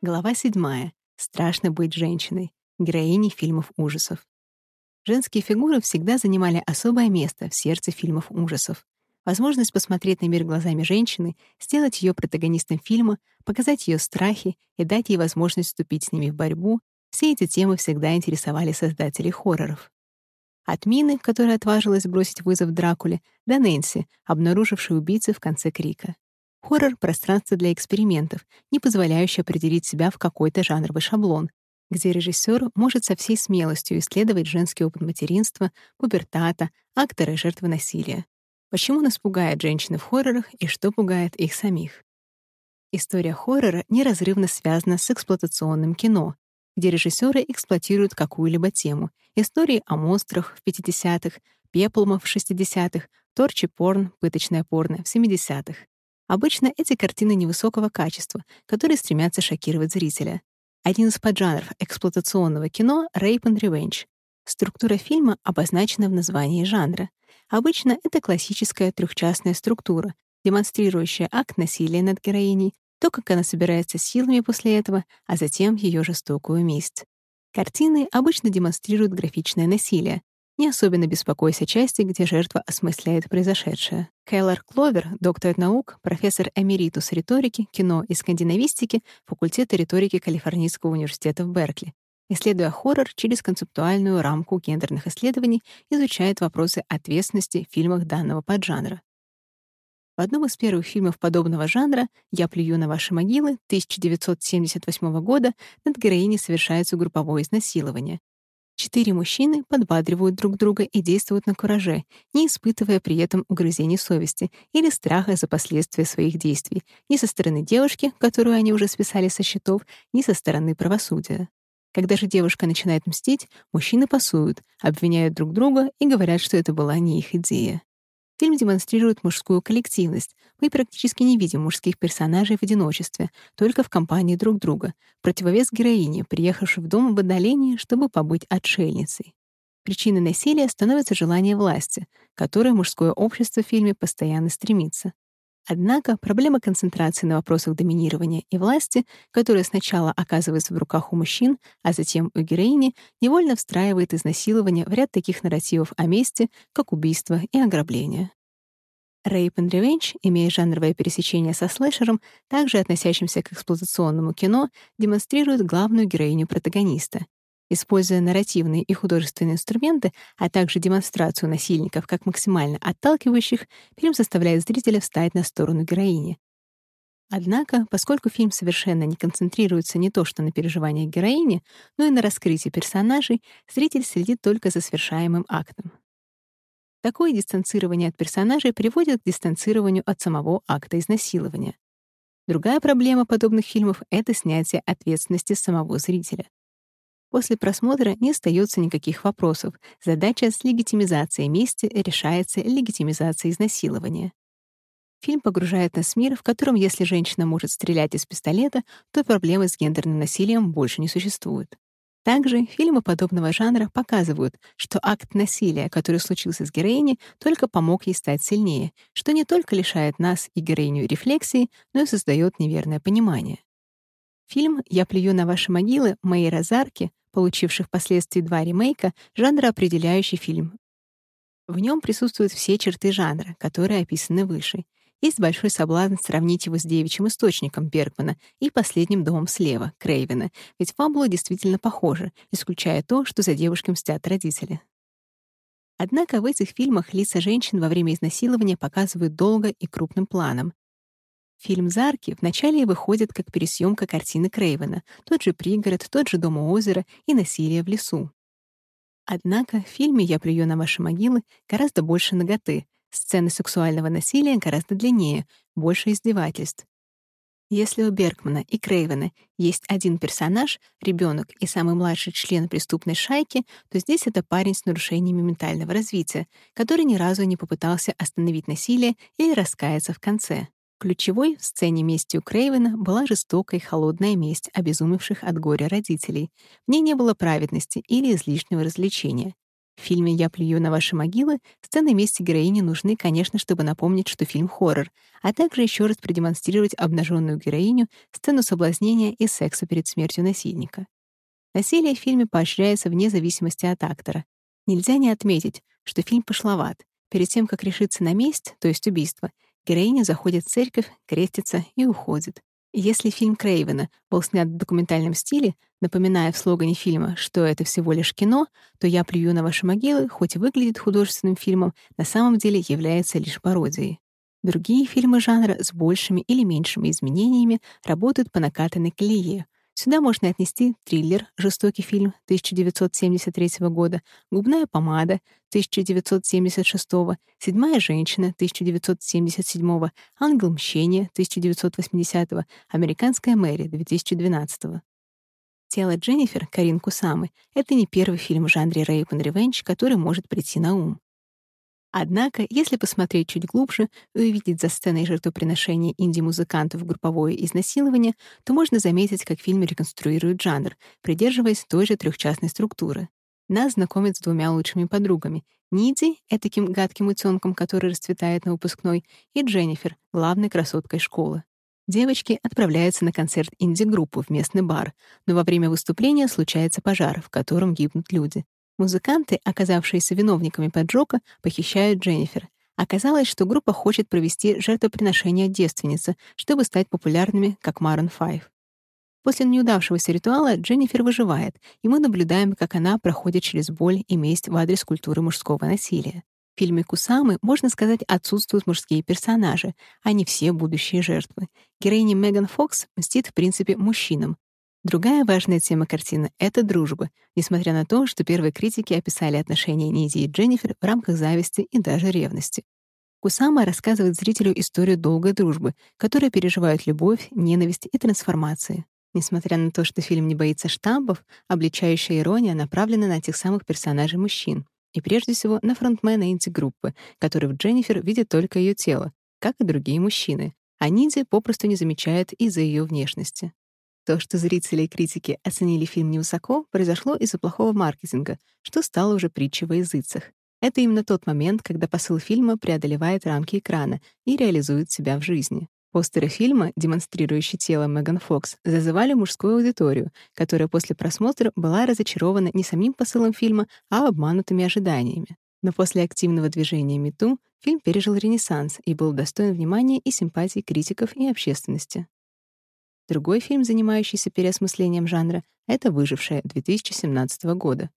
Глава 7. Страшно быть женщиной. Героиней фильмов ужасов. Женские фигуры всегда занимали особое место в сердце фильмов ужасов. Возможность посмотреть на мир глазами женщины, сделать ее протагонистом фильма, показать ее страхи и дать ей возможность вступить с ними в борьбу — все эти темы всегда интересовали создателей хорроров. От Мины, которая отважилась бросить вызов Дракуле, до Нэнси, обнаружившей убийцу в конце крика. Хоррор — пространство для экспериментов, не позволяющее определить себя в какой-то жанровый шаблон, где режиссер может со всей смелостью исследовать женский опыт материнства, пубертата, актора и жертвы насилия. Почему нас пугает женщины в хоррорах и что пугает их самих? История хоррора неразрывно связана с эксплуатационным кино, где режиссеры эксплуатируют какую-либо тему. Истории о монстрах в 50-х, пеплумов в 60-х, торчи порн, пыточное порно в 70-х. Обычно эти картины невысокого качества, которые стремятся шокировать зрителя. Один из поджанров эксплуатационного кино — Rape and Revenge. Структура фильма обозначена в названии жанра. Обычно это классическая трехчастная структура, демонстрирующая акт насилия над героиней, то, как она собирается силами после этого, а затем ее жестокую месть. Картины обычно демонстрируют графичное насилие, не особенно беспокоясь о части, где жертва осмысляет произошедшее. Кейлор Кловер, доктор наук, профессор эмеритус риторики, кино и скандинавистики факультета риторики Калифорнийского университета в Беркли. Исследуя хоррор через концептуальную рамку гендерных исследований, изучает вопросы ответственности в фильмах данного поджанра. В одном из первых фильмов подобного жанра «Я плюю на ваши могилы» 1978 года над героиней совершается групповое изнасилование. Четыре мужчины подбадривают друг друга и действуют на кураже, не испытывая при этом угрызений совести или страха за последствия своих действий ни со стороны девушки, которую они уже списали со счетов, ни со стороны правосудия. Когда же девушка начинает мстить, мужчины пасуют, обвиняют друг друга и говорят, что это была не их идея. Фильм демонстрирует мужскую коллективность. Мы практически не видим мужских персонажей в одиночестве, только в компании друг друга, противовес героине, приехавшей в дом в отдалении, чтобы побыть отшельницей. Причиной насилия становится желание власти, которое мужское общество в фильме постоянно стремится. Однако проблема концентрации на вопросах доминирования и власти, которая сначала оказывается в руках у мужчин, а затем у героини, невольно встраивает изнасилование в ряд таких нарративов о мести, как убийство и ограбление. Rape and Revenge, имея жанровое пересечение со слэшером, также относящимся к эксплуатационному кино, демонстрирует главную героиню протагониста, Используя нарративные и художественные инструменты, а также демонстрацию насильников как максимально отталкивающих, фильм заставляет зрителя встать на сторону героини. Однако, поскольку фильм совершенно не концентрируется не то что на переживаниях героини, но и на раскрытии персонажей, зритель следит только за совершаемым актом. Такое дистанцирование от персонажей приводит к дистанцированию от самого акта изнасилования. Другая проблема подобных фильмов — это снятие ответственности самого зрителя. После просмотра не остается никаких вопросов. Задача с легитимизацией мести решается легитимизацией изнасилования. Фильм погружает нас в мир, в котором если женщина может стрелять из пистолета, то проблемы с гендерным насилием больше не существует. Также фильмы подобного жанра показывают, что акт насилия, который случился с героиней, только помог ей стать сильнее, что не только лишает нас и героиню рефлексии, но и создает неверное понимание. Фильм «Я плюю на ваши могилы» Мэйра Розарки получивший впоследствии два ремейка, жанроопределяющий фильм. В нем присутствуют все черты жанра, которые описаны выше. Есть большой соблазн сравнить его с девичьим источником Бергмана и последним домом слева, Крейвена, ведь фабула действительно похожа, исключая то, что за девушкой мстят родители. Однако в этих фильмах лица женщин во время изнасилования показывают долго и крупным планом, Фильм «Зарки» вначале выходит как пересъемка картины Крейвена, тот же пригород, тот же дом у озера и насилие в лесу. Однако в фильме «Я плюю на ваши могилы» гораздо больше ноготы, сцены сексуального насилия гораздо длиннее, больше издевательств. Если у Бергмана и Крейвена есть один персонаж, ребенок и самый младший член преступной шайки, то здесь это парень с нарушениями ментального развития, который ни разу не попытался остановить насилие или раскаяться в конце. Ключевой в сцене мести у Крейвена была жестокая и холодная месть обезумевших от горя родителей. В ней не было праведности или излишнего развлечения. В фильме «Я плюю на ваши могилы» сцены мести героини нужны, конечно, чтобы напомнить, что фильм — хоррор, а также еще раз продемонстрировать обнаженную героиню, сцену соблазнения и секса перед смертью насильника. Насилие в фильме поощряется вне зависимости от актора. Нельзя не отметить, что фильм пошловат. Перед тем, как решиться на месть, то есть убийство, героиня заходит в церковь, крестится и уходит. Если фильм Крейвена был снят в документальном стиле, напоминая в слогане фильма, что это всего лишь кино, то «Я плюю на ваши могилы», хоть и выглядит художественным фильмом, на самом деле является лишь пародией. Другие фильмы жанра с большими или меньшими изменениями работают по накатанной колее — Сюда можно отнести триллер «Жестокий фильм» 1973 года, «Губная помада» 1976, «Седьмая женщина» 1977, «Ангел мщения» 1980, «Американская Мэри» 2012. «Тело Дженнифер» Карин Кусамы — это не первый фильм в жанре «Rape and Revenge», который может прийти на ум. Однако, если посмотреть чуть глубже и увидеть за сценой жертвоприношения инди-музыкантов групповое изнасилование, то можно заметить, как фильм реконструирует жанр, придерживаясь той же трехчастной структуры. Нас знакомят с двумя лучшими подругами — Ниди, этаким гадким утенком, который расцветает на выпускной, и Дженнифер, главной красоткой школы. Девочки отправляются на концерт инди-группы в местный бар, но во время выступления случается пожар, в котором гибнут люди. Музыканты, оказавшиеся виновниками поджога, похищают Дженнифер. Оказалось, что группа хочет провести жертвоприношение девственницы, чтобы стать популярными, как Maroon 5. После неудавшегося ритуала Дженнифер выживает, и мы наблюдаем, как она проходит через боль и месть в адрес культуры мужского насилия. В фильме «Кусамы», можно сказать, отсутствуют мужские персонажи, а не все будущие жертвы. Героиня Меган Фокс мстит, в принципе, мужчинам, Другая важная тема картины — это дружба, несмотря на то, что первые критики описали отношения Ниди и Дженнифер в рамках зависти и даже ревности. Кусама рассказывает зрителю историю долгой дружбы, которая переживает любовь, ненависть и трансформации. Несмотря на то, что фильм не боится штампов, обличающая ирония направлена на тех самых персонажей мужчин, и прежде всего на фронтмена инди-группы, который в Дженнифер видит только ее тело, как и другие мужчины, а Ниди попросту не замечает из-за ее внешности. То, что зрители и критики оценили фильм невысоко, произошло из-за плохого маркетинга, что стало уже притчей во языцах. Это именно тот момент, когда посыл фильма преодолевает рамки экрана и реализует себя в жизни. Постеры фильма, демонстрирующие тело Меган Фокс, зазывали мужскую аудиторию, которая после просмотра была разочарована не самим посылом фильма, а обманутыми ожиданиями. Но после активного движения МИТУ фильм пережил ренессанс и был достоин внимания и симпатий критиков и общественности. Другой фильм, занимающийся переосмыслением жанра, это «Выжившая» 2017 года.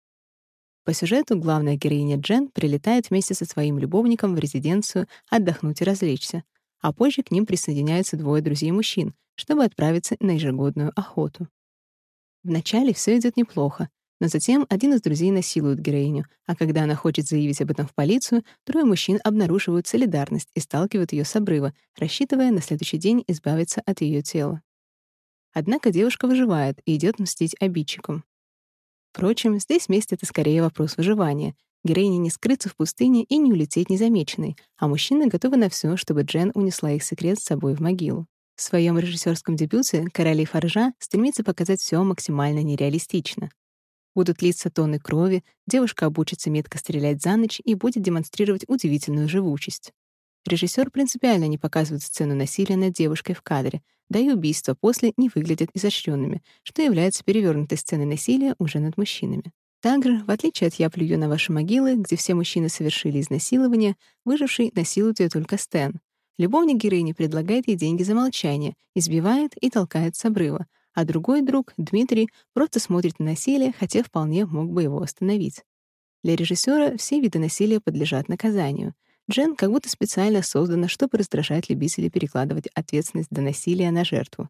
По сюжету главная героиня Джен прилетает вместе со своим любовником в резиденцию отдохнуть и развлечься, а позже к ним присоединяются двое друзей-мужчин, чтобы отправиться на ежегодную охоту. Вначале все идет неплохо, но затем один из друзей насилует героиню, а когда она хочет заявить об этом в полицию, трое мужчин обнаруживают солидарность и сталкивают ее с обрыва, рассчитывая на следующий день избавиться от ее тела. Однако девушка выживает и идет мстить обидчикам. Впрочем, здесь месть — это скорее вопрос выживания. Героине не скрыться в пустыне и не улететь незамеченной, а мужчины готовы на все, чтобы Джен унесла их секрет с собой в могилу. В своем режиссерском дебюте «Короли Фаржа» стремится показать все максимально нереалистично. Будут литься тонны крови, девушка обучится метко стрелять за ночь и будет демонстрировать удивительную живучесть. Режиссер принципиально не показывает сцену насилия над девушкой в кадре, да и убийства после не выглядят изощренными, что является перевернутой сценой насилия уже над мужчинами. Также, в отличие от «Я плюю на ваши могилы», где все мужчины совершили изнасилование, выживший насилует ее только Стэн. Любовник героини предлагает ей деньги за молчание, избивает и толкает с обрыва, а другой друг, Дмитрий, просто смотрит на насилие, хотя вполне мог бы его остановить. Для режиссера все виды насилия подлежат наказанию — Джен как будто специально создана, чтобы раздражать любителей перекладывать ответственность до насилия на жертву.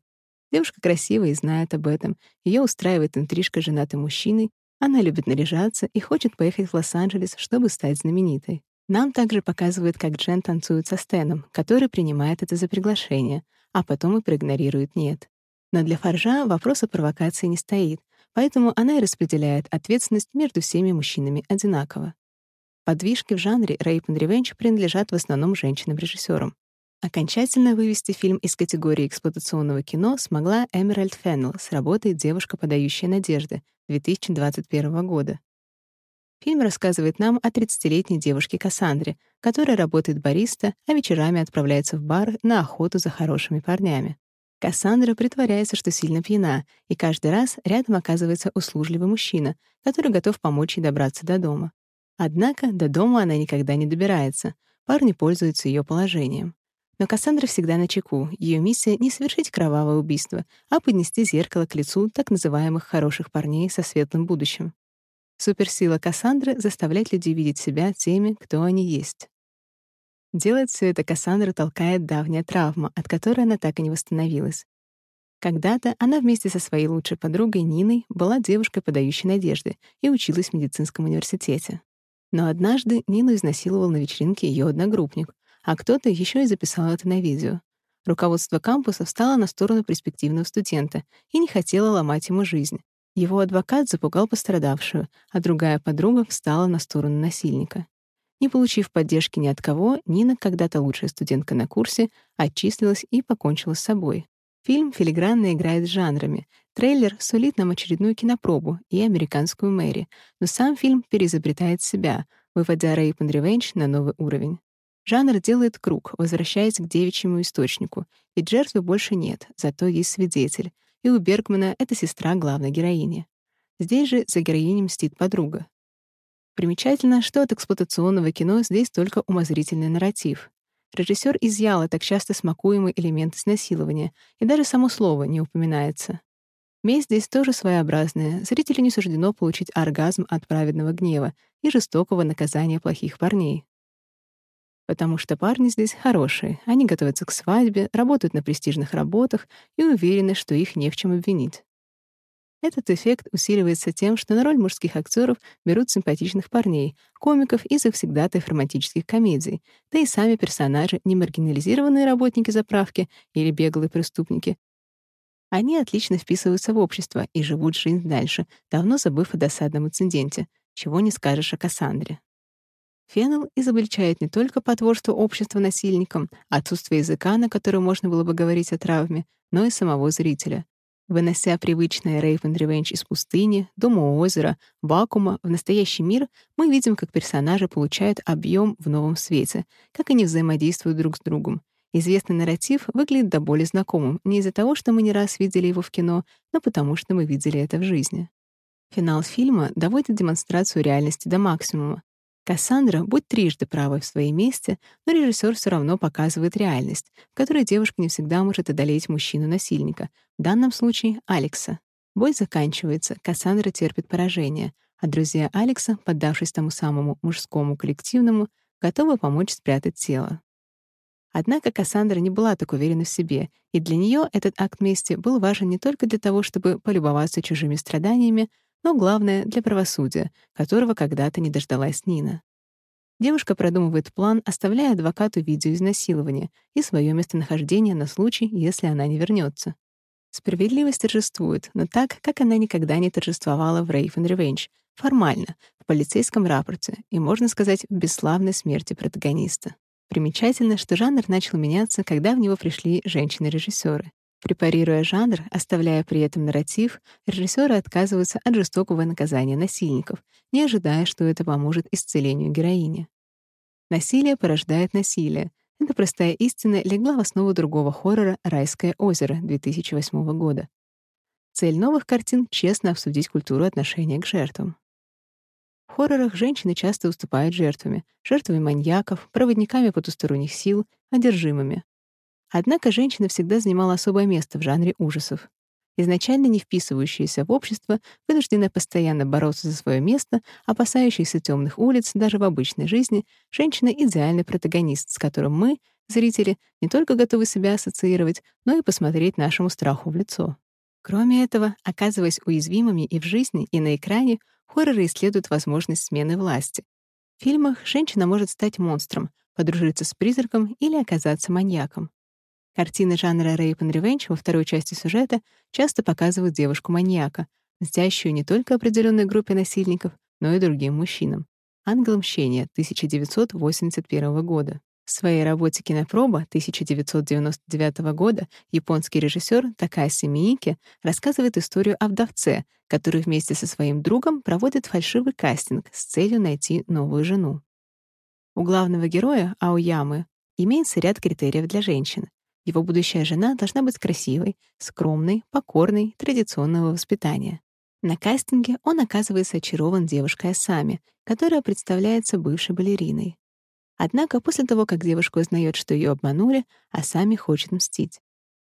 Девушка красивая и знает об этом. Ее устраивает интрижка женатым мужчиной. Она любит наряжаться и хочет поехать в Лос-Анджелес, чтобы стать знаменитой. Нам также показывают, как Джен танцует со Стэном, который принимает это за приглашение, а потом и проигнорирует «нет». Но для Фаржа вопрос о провокации не стоит, поэтому она и распределяет ответственность между всеми мужчинами одинаково. Подвижки в жанре Rape and Revenge принадлежат в основном женщинам-режиссерам. Окончательно вывести фильм из категории эксплуатационного кино смогла Эмеральд Феннелл с работой «Девушка, подающая надежды» 2021 года. Фильм рассказывает нам о 30-летней девушке Кассандре, которая работает бариста, а вечерами отправляется в бар на охоту за хорошими парнями. Кассандра притворяется, что сильно пьяна, и каждый раз рядом оказывается услужливый мужчина, который готов помочь ей добраться до дома. Однако до дома она никогда не добирается. Парни пользуются ее положением. Но Кассандра всегда на чеку. Ее миссия — не совершить кровавое убийство, а поднести зеркало к лицу так называемых хороших парней со светлым будущим. Суперсила Кассандры заставляет людей видеть себя теми, кто они есть. Делает все это Кассандра толкает давняя травма, от которой она так и не восстановилась. Когда-то она вместе со своей лучшей подругой Ниной была девушкой, подающей надежды, и училась в медицинском университете. Но однажды Нину изнасиловал на вечеринке ее одногруппник, а кто-то еще и записал это на видео. Руководство кампуса встало на сторону перспективного студента и не хотело ломать ему жизнь. Его адвокат запугал пострадавшую, а другая подруга встала на сторону насильника. Не получив поддержки ни от кого, Нина, когда-то лучшая студентка на курсе, отчислилась и покончила с собой. Фильм филигранно играет с жанрами. Трейлер сулит нам очередную кинопробу и американскую Мэри, но сам фильм переизобретает себя, выводя Rape and Revenge на новый уровень. Жанр делает круг, возвращаясь к девичьему источнику, ведь жертвы больше нет, зато есть свидетель, и у Бергмана это сестра главной героини. Здесь же за героиней мстит подруга. Примечательно, что от эксплуатационного кино здесь только умозрительный нарратив. Режиссер изъял так часто смакуемый элемент изнасилования, и даже само слово не упоминается. Месть здесь тоже своеобразная. Зрителю не суждено получить оргазм от праведного гнева и жестокого наказания плохих парней потому что парни здесь хорошие. Они готовятся к свадьбе, работают на престижных работах и уверены, что их не в чем обвинить. Этот эффект усиливается тем, что на роль мужских актеров берут симпатичных парней, комиков и завсегдатаев романтических комедий, да и сами персонажи не маргинализированные работники заправки или беглые преступники. Они отлично вписываются в общество и живут жизнь дальше, давно забыв о досадном инциденте, чего не скажешь о Кассандре. Феннел изобличает не только потворство общества насильникам, отсутствие языка, на котором можно было бы говорить о травме, но и самого зрителя. Вынося привычное Rape and Revenge из пустыни, дома у озера, вакуума в настоящий мир, мы видим, как персонажи получают объем в новом свете, как они взаимодействуют друг с другом. Известный нарратив выглядит до боли знакомым не из-за того, что мы не раз видели его в кино, но потому что мы видели это в жизни. Финал фильма доводит демонстрацию реальности до максимума. Кассандра будь трижды правой в своей месте, но режиссер все равно показывает реальность, в которой девушка не всегда может одолеть мужчину-насильника, в данном случае Алекса. Бой заканчивается, Кассандра терпит поражение, а друзья Алекса, поддавшись тому самому мужскому коллективному, готовы помочь спрятать тело. Однако Кассандра не была так уверена в себе, и для нее этот акт мести был важен не только для того, чтобы полюбоваться чужими страданиями, но главное — для правосудия, которого когда-то не дождалась Нина. Девушка продумывает план, оставляя адвокату видео изнасилования и свое местонахождение на случай, если она не вернется. Справедливость торжествует, но так, как она никогда не торжествовала в Rafe and Revenge, формально, в полицейском рапорте и, можно сказать, в бесславной смерти протагониста. Примечательно, что жанр начал меняться, когда в него пришли женщины-режиссеры. Препарируя жанр, оставляя при этом нарратив, режиссеры отказываются от жестокого наказания насильников, не ожидая, что это поможет исцелению героини. Насилие порождает насилие. Эта простая истина легла в основу другого хоррора «Райское озеро» 2008 года. Цель новых картин — честно обсудить культуру отношения к жертвам. В хоррорах женщины часто уступают жертвами, жертвами маньяков, проводниками потусторонних сил, одержимыми. Однако женщина всегда занимала особое место в жанре ужасов. Изначально не вписывающаяся в общество, вынужденная постоянно бороться за свое место, опасающаяся темных улиц даже в обычной жизни, женщина — идеальный протагонист, с которым мы, зрители, не только готовы себя ассоциировать, но и посмотреть нашему страху в лицо. Кроме этого, оказываясь уязвимыми и в жизни, и на экране, хорроры исследуют возможность смены власти. В фильмах женщина может стать монстром, подружиться с призраком или оказаться маньяком. Картины жанра Rape and Revenge во второй части сюжета часто показывают девушку-маньяка, мстящую не только определенной группе насильников, но и другим мужчинам. «Ангел мщения» 1981 года. В своей работе «Кинопроба» 1999 года японский режиссер Такаси Миики рассказывает историю о вдовце, который вместе со своим другом проводит фальшивый кастинг с целью найти новую жену. У главного героя, Аоямы, имеется ряд критериев для женщин. Его будущая жена должна быть красивой, скромной, покорной, традиционного воспитания. На кастинге он оказывается очарован девушкой Асами, которая представляется бывшей балериной. Однако после того, как девушка узнает, что ее обманули, Асами хочет мстить.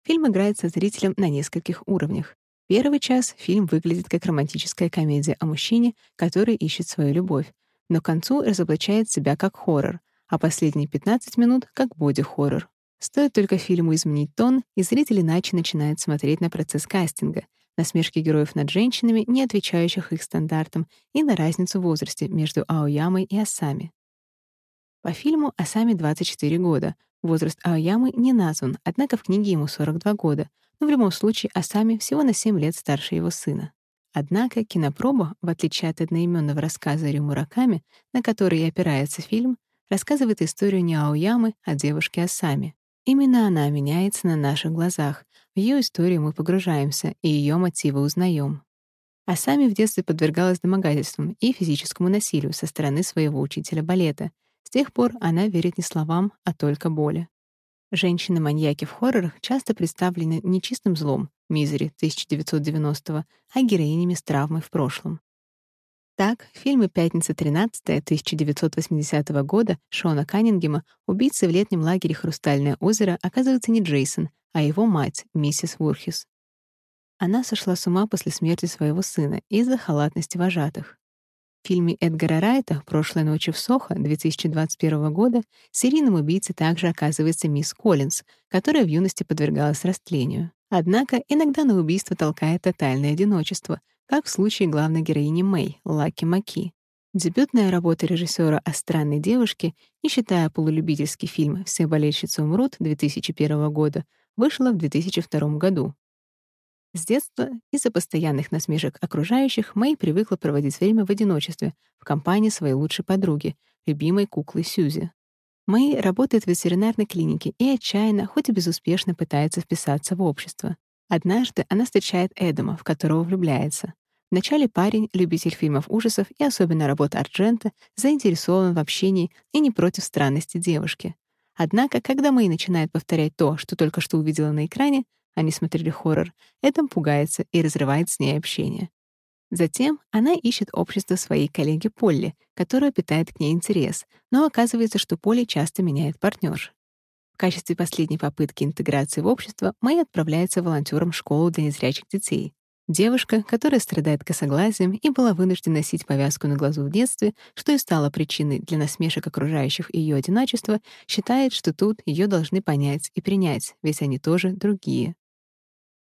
Фильм играет со зрителем на нескольких уровнях. Первый час фильм выглядит как романтическая комедия о мужчине, который ищет свою любовь, но к концу разоблачает себя как хоррор, а последние 15 минут — как боди-хоррор. Стоит только фильму изменить тон, и зритель иначе начинает смотреть на процесс кастинга, на смешки героев над женщинами, не отвечающих их стандартам, и на разницу в возрасте между Аоямой и Асами. По фильму Асами 24 года. Возраст Аоямы не назван, однако в книге ему 42 года, но в любом случае Асами всего на 7 лет старше его сына. Однако кинопроба, в отличие от одноименного рассказа Рю Мураками, на который и опирается фильм, рассказывает историю не Аоямы, а девушки Асами. Именно она меняется на наших глазах. В ее историю мы погружаемся и ее мотивы узнаем. Асами в детстве подвергалась домогательствам и физическому насилию со стороны своего учителя балета. С тех пор она верит не словам, а только боли. Женщины-маньяки в хоррорах часто представлены не чистым злом, Мизери 1990 а героинями с травмой в прошлом. Так, в фильме «Пятница 13 1980 года Шона Каннингема убийцей в летнем лагере «Хрустальное озеро» оказывается не Джейсон, а его мать, миссис Вурхис. Она сошла с ума после смерти своего сына из-за халатности вожатых. В фильме Эдгара Райта «Прошлой ночи в Сохо» 2021 года серийным убийцей также оказывается мисс Коллинз, которая в юности подвергалась растлению. Однако иногда на убийство толкает тотальное одиночество — как в случае главной героини Мэй, Лаки Маки. Дебютная работа режиссера о странной девушке, не считая полулюбительский фильм «Все болельщицы умрут» 2001 года, вышла в 2002 году. С детства из-за постоянных насмешек окружающих Мэй привыкла проводить время в одиночестве в компании своей лучшей подруги, любимой куклы Сьюзи. Мэй работает в ветеринарной клинике и отчаянно, хоть и безуспешно пытается вписаться в общество. Однажды она встречает Эдама, в которого влюбляется. Вначале парень, любитель фильмов ужасов и особенно работы Арджента, заинтересован в общении и не против странности девушки. Однако, когда Мэй начинает повторять то, что только что увидела на экране, они смотрели хоррор, Эдам пугается и разрывает с ней общение. Затем она ищет общество своей коллеги Полли, которая питает к ней интерес, но оказывается, что Полли часто меняет партнер. В качестве последней попытки интеграции в общество Мэй отправляется волонтером в школу для незрячих детей. Девушка, которая страдает косоглазием и была вынуждена носить повязку на глазу в детстве, что и стало причиной для насмешек окружающих ее одиночества, считает, что тут ее должны понять и принять, ведь они тоже другие.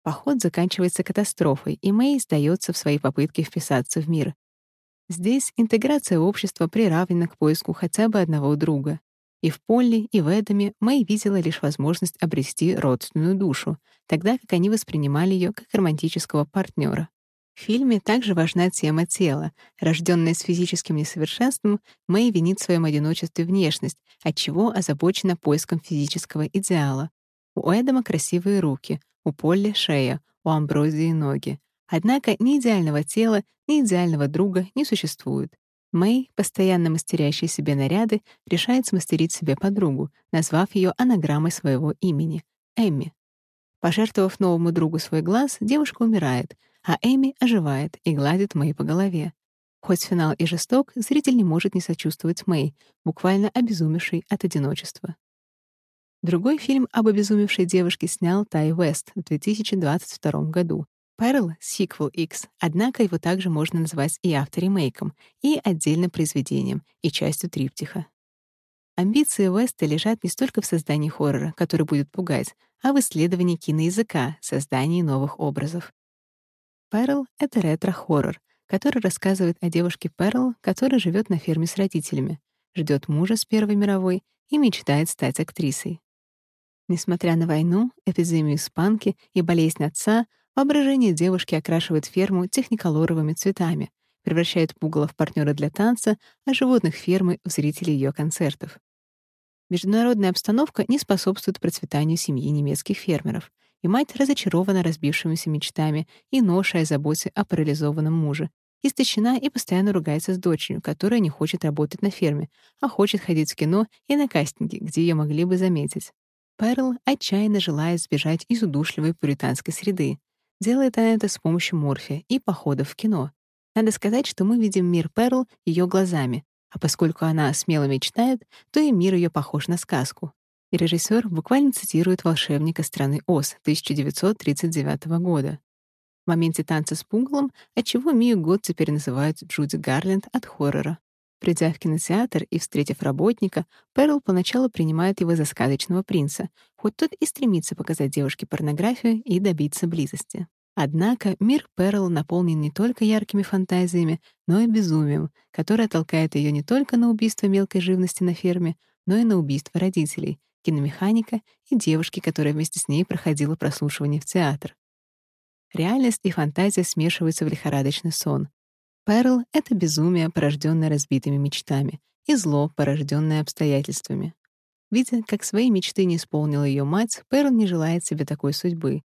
Поход заканчивается катастрофой, и Мэй сдается в своей попытке вписаться в мир. Здесь интеграция общества приравнена к поиску хотя бы одного друга. И в Полли, и в Эдаме Мэй видела лишь возможность обрести родственную душу, тогда как они воспринимали ее как романтического партнера. В фильме также важна тема тела. Рожденная с физическим несовершенством, Мэй винит в своем одиночестве внешность, отчего озабочена поиском физического идеала. У Эдама красивые руки, у Полли — шея, у Амброзии — ноги. Однако ни идеального тела, ни идеального друга не существует. Мэй, постоянно мастерящая себе наряды, решает смастерить себе подругу, назвав ее анаграммой своего имени — Эмми. Пожертвовав новому другу свой глаз, девушка умирает, а Эми оживает и гладит Мэй по голове. Хоть финал и жесток, зритель не может не сочувствовать Мэй, буквально обезумевшей от одиночества. Другой фильм об обезумевшей девушке снял Тай Вест в 2022 году. Перл — сиквел X, однако его также можно назвать и авторемейком, и отдельным произведением, и частью триптиха. Амбиции Уэста лежат не столько в создании хоррора, который будет пугать, а в исследовании киноязыка, создании новых образов. Перл — это ретро-хоррор, который рассказывает о девушке Перл, которая живет на ферме с родителями, ждет мужа с Первой мировой и мечтает стать актрисой. Несмотря на войну, эпидемию испанки и болезнь отца, Воображение девушки окрашивает ферму техниколоровыми цветами, превращает пугало в партнера для танца, а животных фермы — в зрителей ее концертов. Международная обстановка не способствует процветанию семьи немецких фермеров, и мать разочарована разбившимися мечтами и ношей о заботе о парализованном муже, истощена и постоянно ругается с дочерью, которая не хочет работать на ферме, а хочет ходить в кино и на кастинги, где ее могли бы заметить. Перл отчаянно желает сбежать из удушливой пуританской среды. Делает она это с помощью морфия и походов в кино. Надо сказать, что мы видим мир Перл ее глазами, а поскольку она смело мечтает, то и мир ее похож на сказку. И режиссер буквально цитирует «Волшебника страны Оз» 1939 года. В моменте танца с пугалом, отчего Мию Год теперь называют Джуди Гарленд от хоррора. Придя в кинотеатр и встретив работника, Перл поначалу принимает его за сказочного принца, хоть тот и стремится показать девушке порнографию и добиться близости. Однако мир Перл наполнен не только яркими фантазиями, но и безумием, которое толкает ее не только на убийство мелкой живности на ферме, но и на убийство родителей, киномеханика и девушки, которая вместе с ней проходила прослушивание в театр. Реальность и фантазия смешиваются в лихорадочный сон. Перл — это безумие, порожденное разбитыми мечтами, и зло, порожденное обстоятельствами. Видя, как свои мечты не исполнила ее мать, Перл не желает себе такой судьбы.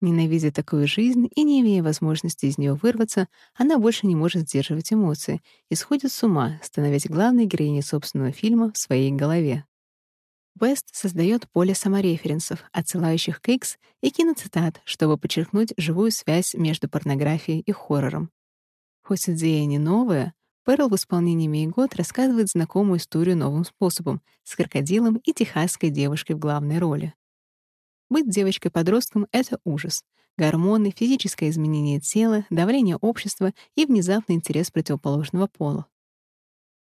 Ненавидя такую жизнь и не имея возможности из нее вырваться, она больше не может сдерживать эмоции и сходит с ума, становясь главной героиней собственного фильма в своей голове. Вест создает поле самореференсов, отсылающих к и киноцитат, чтобы подчеркнуть живую связь между порнографией и хоррором. Хоть идея не новая, Перл в исполнении Мейгот рассказывает знакомую историю новым способом, с крокодилом и техасской девушкой в главной роли. Быть девочкой-подростком — это ужас. Гормоны, физическое изменение тела, давление общества и внезапный интерес противоположного пола.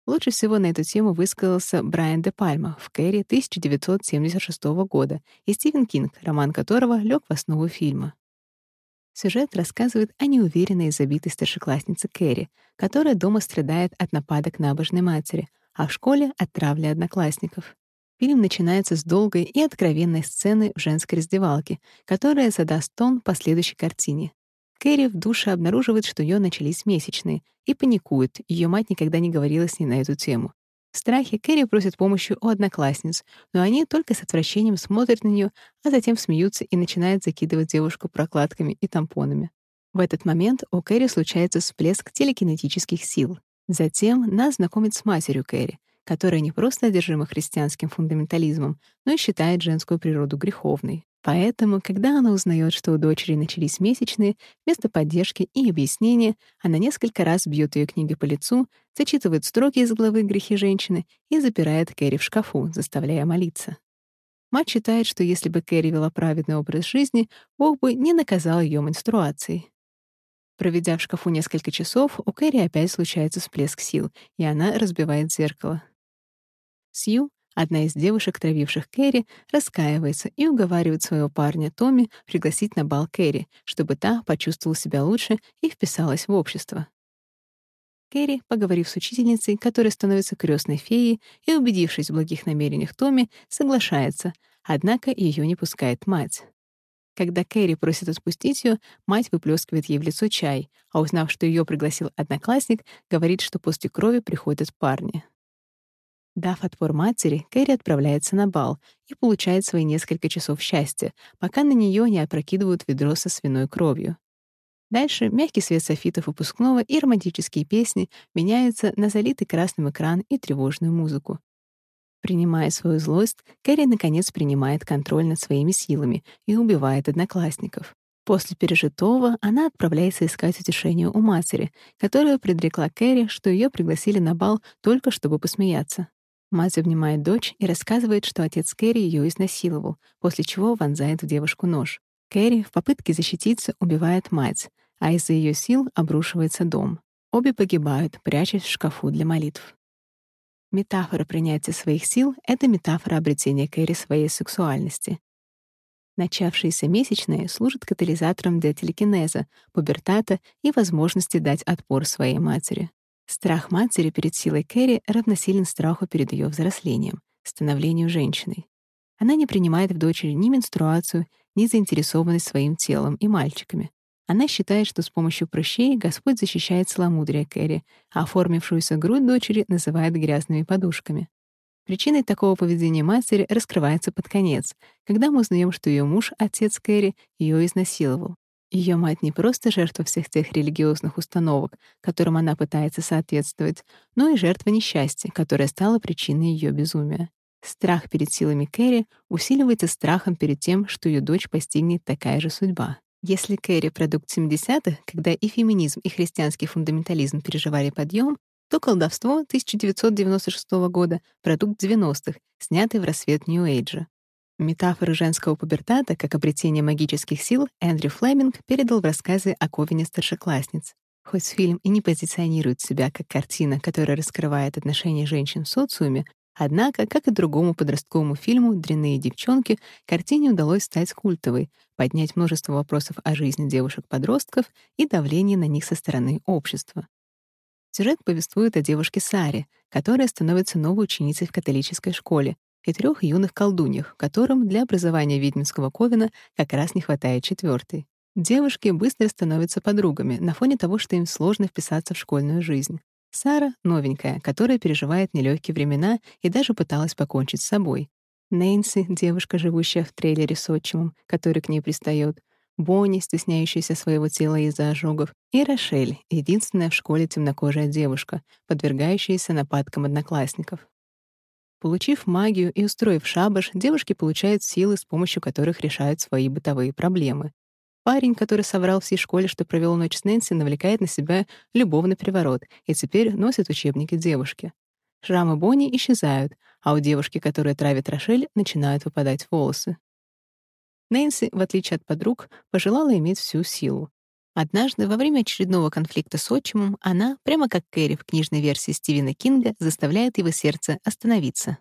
Лучше всего на эту тему высказался Брайан де Пальма в «Кэрри» 1976 года и Стивен Кинг, роман которого лег в основу фильма. Сюжет рассказывает о неуверенной и забитой старшекласснице Кэрри, которая дома страдает от нападок набожной матери, а в школе — от травли одноклассников. Фильм начинается с долгой и откровенной сцены в женской раздевалке, которая задаст тон последующей картине. Кэрри в душе обнаруживает, что у неё начались месячные, и паникует, ее мать никогда не говорила с ней на эту тему. В страхе Кэрри просит помощи у одноклассниц, но они только с отвращением смотрят на нее, а затем смеются и начинают закидывать девушку прокладками и тампонами. В этот момент у Кэрри случается всплеск телекинетических сил. Затем нас знакомит с матерью Кэрри, которая не просто одержима христианским фундаментализмом, но и считает женскую природу греховной. Поэтому, когда она узнает, что у дочери начались месячные, вместо поддержки и объяснения она несколько раз бьет ее книгой по лицу, зачитывает строки из главы «Грехи женщины» и запирает Кэрри в шкафу, заставляя молиться. Мать считает, что если бы Кэрри вела праведный образ жизни, Бог бы не наказал ее менструацией. Проведя в шкафу несколько часов, у Кэрри опять случается всплеск сил, и она разбивает зеркало. Сью, Одна из девушек, травивших Кэрри, раскаивается и уговаривает своего парня Томми пригласить на бал Кэрри, чтобы та почувствовала себя лучше и вписалась в общество. Кэрри, поговорив с учительницей, которая становится крестной феей, и убедившись в благих намерениях Томми, соглашается, однако ее не пускает мать. Когда Кэрри просит отпустить ее, мать выплескивает ей в лицо чай, а узнав, что ее пригласил одноклассник, говорит, что после крови приходят парни. Дав отпор матери, Кэрри отправляется на бал и получает свои несколько часов счастья, пока на нее не опрокидывают ведро со свиной кровью. Дальше мягкий свет софитов выпускного и романтические песни меняются на залитый красным экран и тревожную музыку. Принимая свою злость, Кэрри наконец принимает контроль над своими силами и убивает одноклассников. После пережитого она отправляется искать утешение у матери, которая предрекла Кэрри, что ее пригласили на бал только чтобы посмеяться. Мать обнимает дочь и рассказывает, что отец Кэрри ее изнасиловал, после чего вонзает в девушку нож. Кэрри в попытке защититься убивает мать, а из-за ее сил обрушивается дом. Обе погибают, прячась в шкафу для молитв. Метафора принятия своих сил — это метафора обретения Кэрри своей сексуальности. Начавшиеся месячные служат катализатором для телекинеза, пубертата и возможности дать отпор своей матери. Страх матери перед силой Кэрри равносилен страху перед ее взрослением, становлению женщиной. Она не принимает в дочери ни менструацию, ни заинтересованность своим телом и мальчиками. Она считает, что с помощью прыщей Господь защищает целомудрие Кэрри, а оформившуюся грудь дочери называет грязными подушками. Причиной такого поведения матери раскрывается под конец, когда мы узнаем, что ее муж, отец Кэрри, ее изнасиловал. Ее мать не просто жертва всех тех религиозных установок, которым она пытается соответствовать, но и жертва несчастья, которое стало причиной ее безумия. Страх перед силами Кэрри усиливается страхом перед тем, что ее дочь постигнет такая же судьба. Если Кэрри — продукт 70-х, когда и феминизм, и христианский фундаментализм переживали подъем, то колдовство 1996 года — продукт 90-х, снятый в рассвет Нью-Эйджа. Метафоры женского пубертата как обретение магических сил Эндрю Флеминг передал в рассказе о Ковине старшеклассниц. Хоть фильм и не позиционирует себя как картина, которая раскрывает отношения женщин в социуме, однако, как и другому подростковому фильму «Дрянные девчонки», картине удалось стать культовой, поднять множество вопросов о жизни девушек-подростков и давлении на них со стороны общества. Сюжет повествует о девушке Саре, которая становится новой ученицей в католической школе, и трех юных колдуньях, которым для образования ведьминского ковена как раз не хватает четвертой. Девушки быстро становятся подругами на фоне того, что им сложно вписаться в школьную жизнь. Сара — новенькая, которая переживает нелегкие времена и даже пыталась покончить с собой. Нэнси — девушка, живущая в трейлере с отчимом, который к ней пристает. Бонни, стесняющаяся своего тела из-за ожогов, и Рошель, единственная в школе темнокожая девушка, подвергающаяся нападкам одноклассников. Получив магию и устроив шабаш, девушки получают силы, с помощью которых решают свои бытовые проблемы. Парень, который соврал всей школе, что провел ночь с Нэнси, навлекает на себя любовный приворот и теперь носит учебники девушки. Шрамы Бонни исчезают, а у девушки, которая травит Рошель, начинают выпадать волосы. Нэнси, в отличие от подруг, пожелала иметь всю силу. Однажды, во время очередного конфликта с отчимом, она, прямо как Кэрри в книжной версии Стивена Кинга, заставляет его сердце остановиться.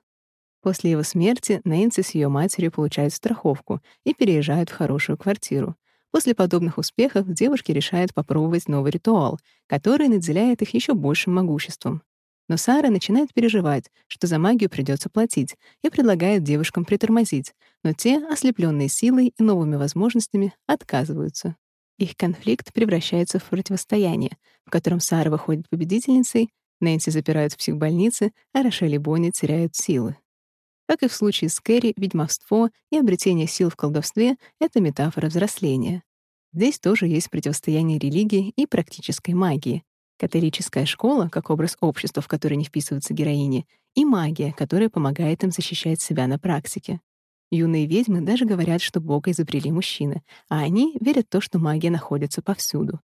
После его смерти Нэнси с ее матерью получают страховку и переезжают в хорошую квартиру. После подобных успехов девушки решают попробовать новый ритуал, который наделяет их еще большим могуществом. Но Сара начинает переживать, что за магию придется платить, и предлагает девушкам притормозить, но те, ослепленные силой и новыми возможностями, отказываются. Их конфликт превращается в противостояние, в котором Сара выходит победительницей, Нэнси запирают в психбольнице, а Рошель и Бонни теряют силы. Как и в случае с Кэрри, ведьмовство и обретение сил в колдовстве — это метафора взросления. Здесь тоже есть противостояние религии и практической магии, Католическая школа, как образ общества, в который не вписываются героини, и магия, которая помогает им защищать себя на практике. Юные ведьмы даже говорят, что Бога изобрели мужчины, а они верят в то, что магия находится повсюду.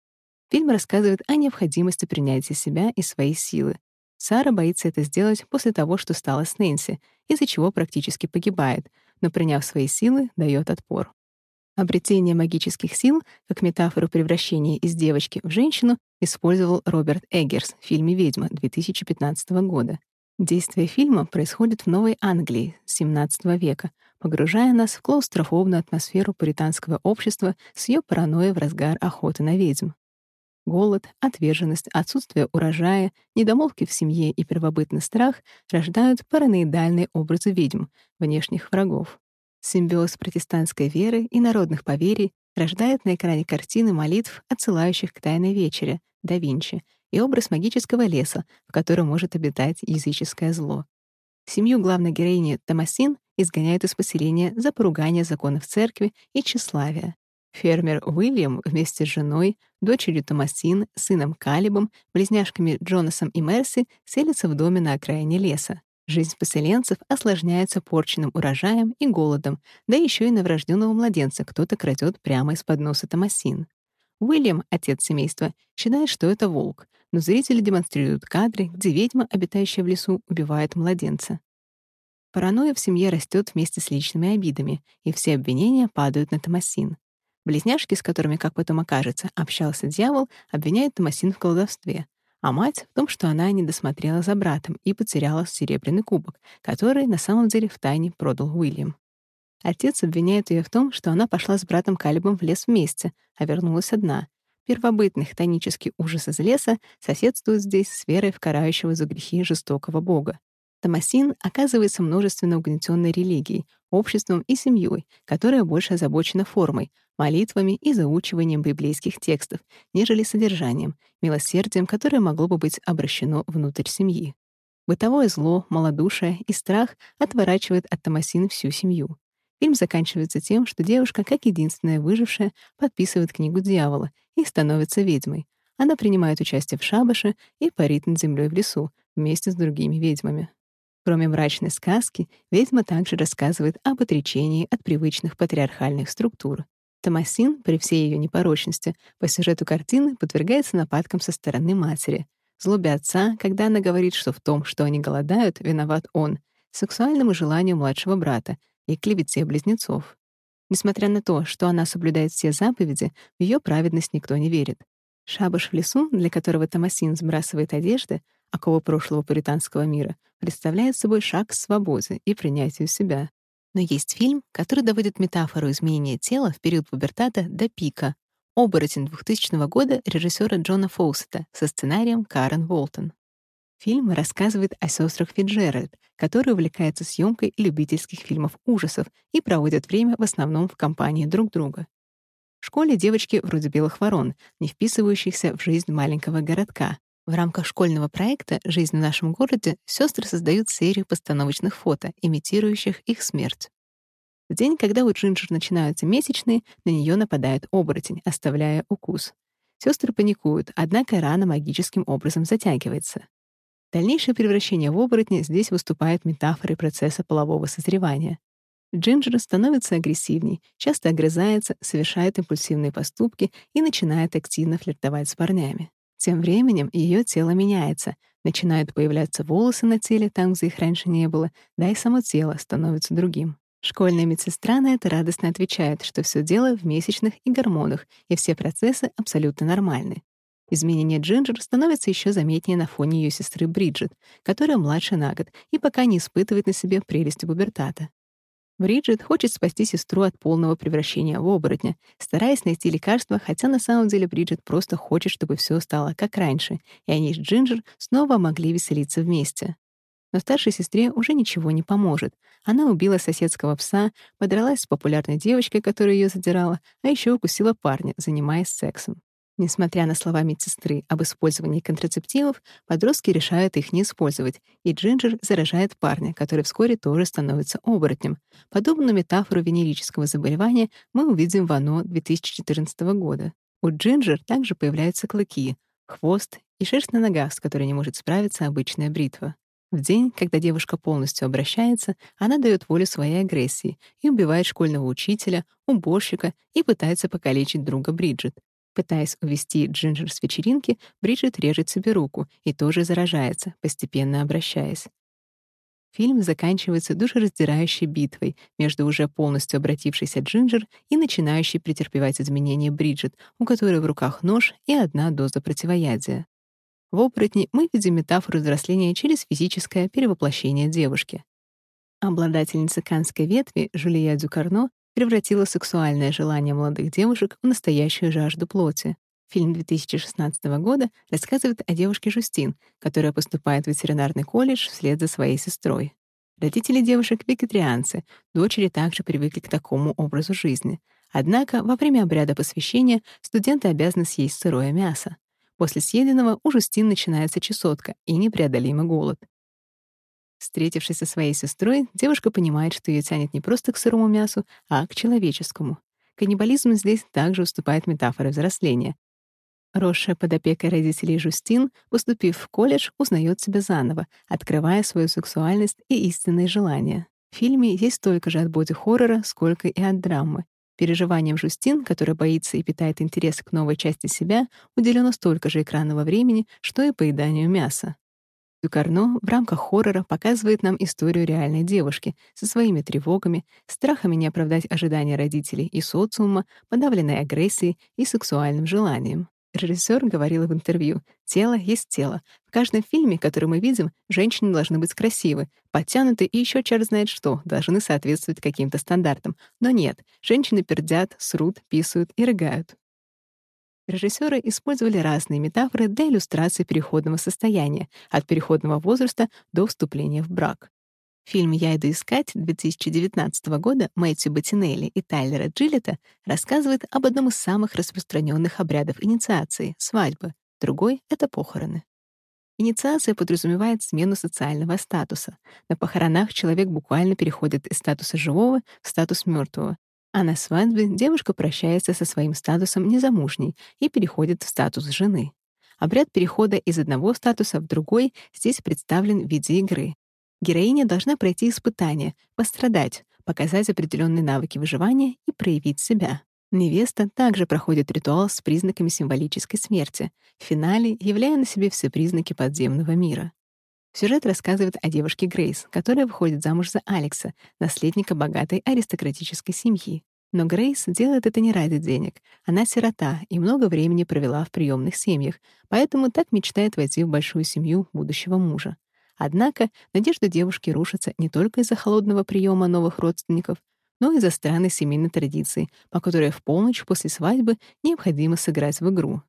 Фильм рассказывает о необходимости принятия себя и своей силы. Сара боится это сделать после того, что стало с Нэнси, из-за чего практически погибает, но, приняв свои силы, дает отпор. Обретение магических сил, как метафору превращения из девочки в женщину, использовал Роберт Эггерс в фильме «Ведьма» 2015 года. Действие фильма происходит в Новой Англии XVII века, погружая нас в клаустрофобную атмосферу пуританского общества с ее паранойей в разгар охоты на ведьм. Голод, отверженность, отсутствие урожая, недомолвки в семье и первобытный страх рождают параноидальные образы ведьм, внешних врагов. Симбиоз протестантской веры и народных поверий рождает на экране картины молитв, отсылающих к Тайной вечере, да Винчи, и образ магического леса, в котором может обитать языческое зло. Семью главной героини Томасин изгоняют из поселения за поругание законов церкви и тщеславия. Фермер Уильям вместе с женой, дочерью Томасин, сыном Калибом, близняшками Джонасом и Мерси селятся в доме на окраине леса. Жизнь поселенцев осложняется порченным урожаем и голодом, да еще и новорожденного младенца кто-то крадет прямо из-под носа Томасин. Уильям, отец семейства, считает, что это волк, но зрители демонстрируют кадры, где ведьма, обитающая в лесу, убивает младенца. Паранойя в семье растет вместе с личными обидами, и все обвинения падают на Томасин. Близняшки, с которыми, как потом окажется, общался дьявол, обвиняют Томасин в колдовстве, а мать в том, что она не досмотрела за братом и потеряла серебряный кубок, который на самом деле втайне продал Уильям. Отец обвиняет ее в том, что она пошла с братом Калибом в лес вместе, а вернулась одна. Первобытный хтонический ужас из леса соседствует здесь с верой в карающего за грехи жестокого бога. Томасин оказывается множественно угнетенной религией, обществом и семьей, которая больше озабочена формой, молитвами и заучиванием библейских текстов, нежели содержанием, милосердием, которое могло бы быть обращено внутрь семьи. Бытовое зло, малодушие и страх отворачивают от Томасин всю семью. Фильм заканчивается тем, что девушка, как единственная выжившая, подписывает книгу дьявола и становится ведьмой. Она принимает участие в шабаше и парит над землей в лесу вместе с другими ведьмами. Кроме мрачной сказки, ведьма также рассказывает об отречении от привычных патриархальных структур. Томасин, при всей ее непорочности, по сюжету картины подвергается нападкам со стороны матери, злобе отца, когда она говорит, что в том, что они голодают, виноват он, сексуальному желанию младшего брата и клевете близнецов. Несмотря на то, что она соблюдает все заповеди, в ее праведность никто не верит. Шабаш в лесу, для которого Томасин сбрасывает одежды, оковы прошлого пуританского мира, представляет собой шаг к свободе и принятию себя. Но есть фильм, который доводит метафору изменения тела в период пубертата до пика, «Оборотень» 2000 года режиссера Джона Фоусета со сценарием Карен Волтон. Фильм рассказывает о сестрах Фиджеральд, которые увлекаются съемкой любительских фильмов ужасов и проводят время в основном в компании друг друга. В школе девочки вроде белых ворон, не вписывающихся в жизнь маленького городка. В рамках школьного проекта «Жизнь в нашем городе» сестры создают серию постановочных фото, имитирующих их смерть. В день, когда у Джинджер начинаются месячные, на нее нападает оборотень, оставляя укус. Сестры паникуют, однако рана магическим образом затягивается. Дальнейшее превращение в оборотня здесь выступает метафорой процесса полового созревания. Джинджер становится агрессивней, часто огрызается, совершает импульсивные поступки и начинает активно флиртовать с парнями. Тем временем ее тело меняется, начинают появляться волосы на теле там, где их раньше не было, да и само тело становится другим. Школьная медсестра на это радостно отвечает, что все дело в месячных и гормонах, и все процессы абсолютно нормальны. Изменение Джинджер становится еще заметнее на фоне ее сестры Бриджит, которая младше на год и пока не испытывает на себе прелести пубертата. Бриджит хочет спасти сестру от полного превращения в оборотня, стараясь найти лекарство, хотя на самом деле Бриджит просто хочет, чтобы все стало как раньше, и они с Джинджер снова могли веселиться вместе. Но старшей сестре уже ничего не поможет. Она убила соседского пса, подралась с популярной девочкой, которая ее задирала, а еще укусила парня, занимаясь сексом. Несмотря на слова медсестры об использовании контрацептивов, подростки решают их не использовать, и Джинджер заражает парня, который вскоре тоже становится оборотнем. Подобную метафору венерического заболевания мы увидим в «Оно» 2014 года. У Джинджер также появляются клыки, хвост и шерсть на ногах, с которой не может справиться обычная бритва. В день, когда девушка полностью обращается, она дает волю своей агрессии и убивает школьного учителя, уборщика и пытается покалечить друга Бриджит. Пытаясь увести Джинджер с вечеринки, Бриджит режет себе руку и тоже заражается, постепенно обращаясь. Фильм заканчивается душераздирающей битвой между уже полностью обратившейся Джинджер и начинающей претерпевать изменения Бриджит, у которой в руках нож и одна доза противоядия. В оборотне мы видим метафору взросления через физическое перевоплощение девушки. Обладательница канской ветви Жулия Дюкарно превратила сексуальное желание молодых девушек в настоящую жажду плоти. Фильм 2016 года рассказывает о девушке Жустин, которая поступает в ветеринарный колледж вслед за своей сестрой. Родители девушек — вегетарианцы, дочери также привыкли к такому образу жизни. Однако во время обряда посвящения студенты обязаны съесть сырое мясо. После съеденного у Жустин начинается чесотка и непреодолимый голод. Встретившись со своей сестрой, девушка понимает, что ее тянет не просто к сырому мясу, а к человеческому. Каннибализм здесь также уступает метафоре взросления. Росшая под опекой родителей Жустин, поступив в колледж, узнает себя заново, открывая свою сексуальность и истинные желания. В фильме есть столько же от боди-хоррора, сколько и от драмы. Переживаниям Жустин, которая боится и питает интерес к новой части себя, уделено столько же экранного времени, что и поеданию мяса. Дюкарно в рамках хоррора показывает нам историю реальной девушки со своими тревогами, страхами не оправдать ожидания родителей и социума, подавленной агрессией и сексуальным желанием. Режиссер говорил в интервью, «Тело есть тело. В каждом фильме, который мы видим, женщины должны быть красивы, подтянуты и еще черт знает что, должны соответствовать каким-то стандартам. Но нет, женщины пердят, срут, писают и рыгают». Режиссеры использовали разные метафоры для иллюстрации переходного состояния, от переходного возраста до вступления в брак. Фильм «Я иду искать» 2019 года Мэтью Боттинелли и Тайлера Джилета рассказывает об одном из самых распространенных обрядов инициации — свадьбы. Другой — это похороны. Инициация подразумевает смену социального статуса. На похоронах человек буквально переходит из статуса живого в статус мертвого, а на свадьбе девушка прощается со своим статусом незамужней и переходит в статус жены. Обряд перехода из одного статуса в другой здесь представлен в виде игры. Героиня должна пройти испытание, пострадать, показать определенные навыки выживания и проявить себя. Невеста также проходит ритуал с признаками символической смерти, в финале являя на себе все признаки подземного мира. Сюжет рассказывает о девушке Грейс, которая выходит замуж за Алекса, наследника богатой аристократической семьи. Но Грейс делает это не ради денег. Она сирота и много времени провела в приемных семьях, поэтому так мечтает войти в большую семью будущего мужа. Однако надежда девушки рушится не только из-за холодного приема новых родственников, но и из-за странной семейной традиции, по которой в полночь после свадьбы необходимо сыграть в игру.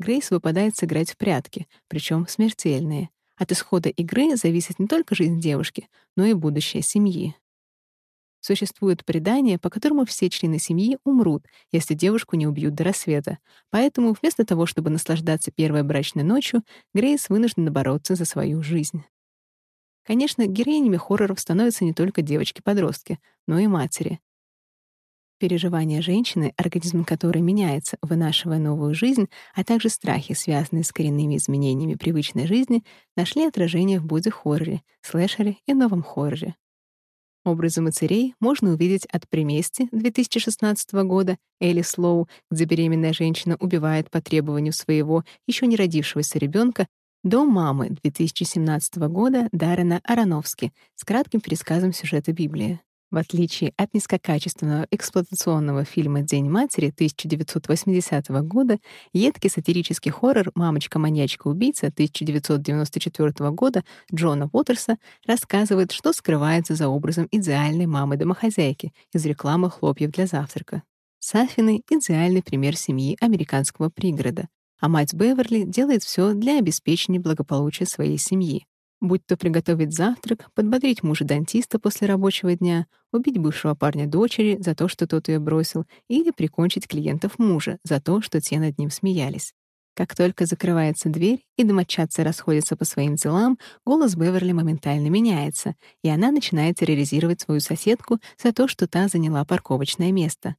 Грейс выпадает сыграть в прятки, причем смертельные. От исхода игры зависит не только жизнь девушки, но и будущее семьи. Существует предание, по которому все члены семьи умрут, если девушку не убьют до рассвета. Поэтому вместо того, чтобы наслаждаться первой брачной ночью, Грейс вынуждена бороться за свою жизнь. Конечно, героинями хорроров становятся не только девочки-подростки, но и матери. Переживания женщины, организм которой меняется, вынашивая новую жизнь, а также страхи, связанные с коренными изменениями привычной жизни, нашли отражение в боди-хорроре, слэшере и новом хорроре. Образы матерей можно увидеть от «Примести» 2016 года Элли Слоу, где беременная женщина убивает по требованию своего еще не родившегося ребенка, до «Мамы» 2017 года Даррена Аронофски с кратким пересказом сюжета Библии. В отличие от низкокачественного эксплуатационного фильма «День матери» 1980 года, едкий сатирический хоррор «Мамочка-маньячка-убийца» 1994 года Джона Уотерса рассказывает, что скрывается за образом идеальной мамы-домохозяйки из рекламы хлопьев для завтрака. Сафины — идеальный пример семьи американского пригорода, а мать Беверли делает все для обеспечения благополучия своей семьи будь то приготовить завтрак, подбодрить мужа-дантиста после рабочего дня, убить бывшего парня дочери за то, что тот ее бросил, или прикончить клиентов мужа за то, что те над ним смеялись. Как только закрывается дверь и домочадцы расходятся по своим делам, голос Беверли моментально меняется, и она начинает терроризировать свою соседку за то, что та заняла парковочное место.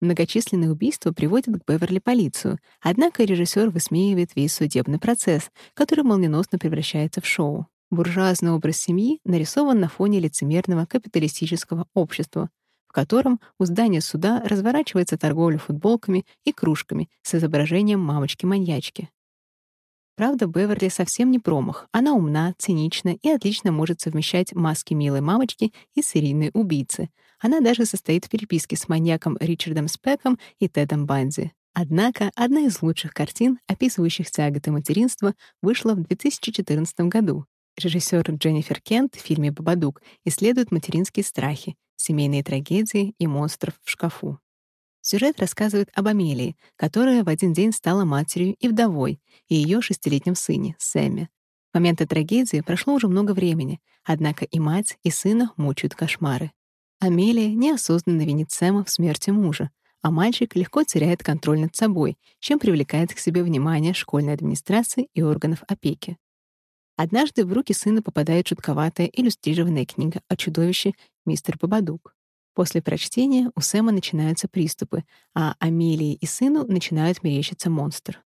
Многочисленные убийства приводят к Беверли полицию, однако режиссер высмеивает весь судебный процесс, который молниеносно превращается в шоу. Буржуазный образ семьи нарисован на фоне лицемерного капиталистического общества, в котором у здания суда разворачивается торговля футболками и кружками с изображением мамочки-маньячки. Правда, Беверли совсем не промах. Она умна, цинична и отлично может совмещать маски милой мамочки и серийной убийцы. Она даже состоит в переписке с маньяком Ричардом Спеком и Тедом Банди. Однако одна из лучших картин, описывающих тяготы материнства, вышла в 2014 году. Режиссер Дженнифер Кент в фильме «Бабадук» исследует материнские страхи, семейные трагедии и монстров в шкафу. Сюжет рассказывает об Амелии, которая в один день стала матерью и вдовой, и ее шестилетнем сыне, Сэмме. В момента трагедии прошло уже много времени, однако и мать, и сына мучают кошмары. Амелия неосознанно винит Сэма в смерти мужа, а мальчик легко теряет контроль над собой, чем привлекает к себе внимание школьной администрации и органов опеки. Однажды в руки сына попадает жутковатая иллюстрированная книга о чудовище «Мистер Бабадук». После прочтения у Сэма начинаются приступы, а Амелии и сыну начинают мерещиться монстр.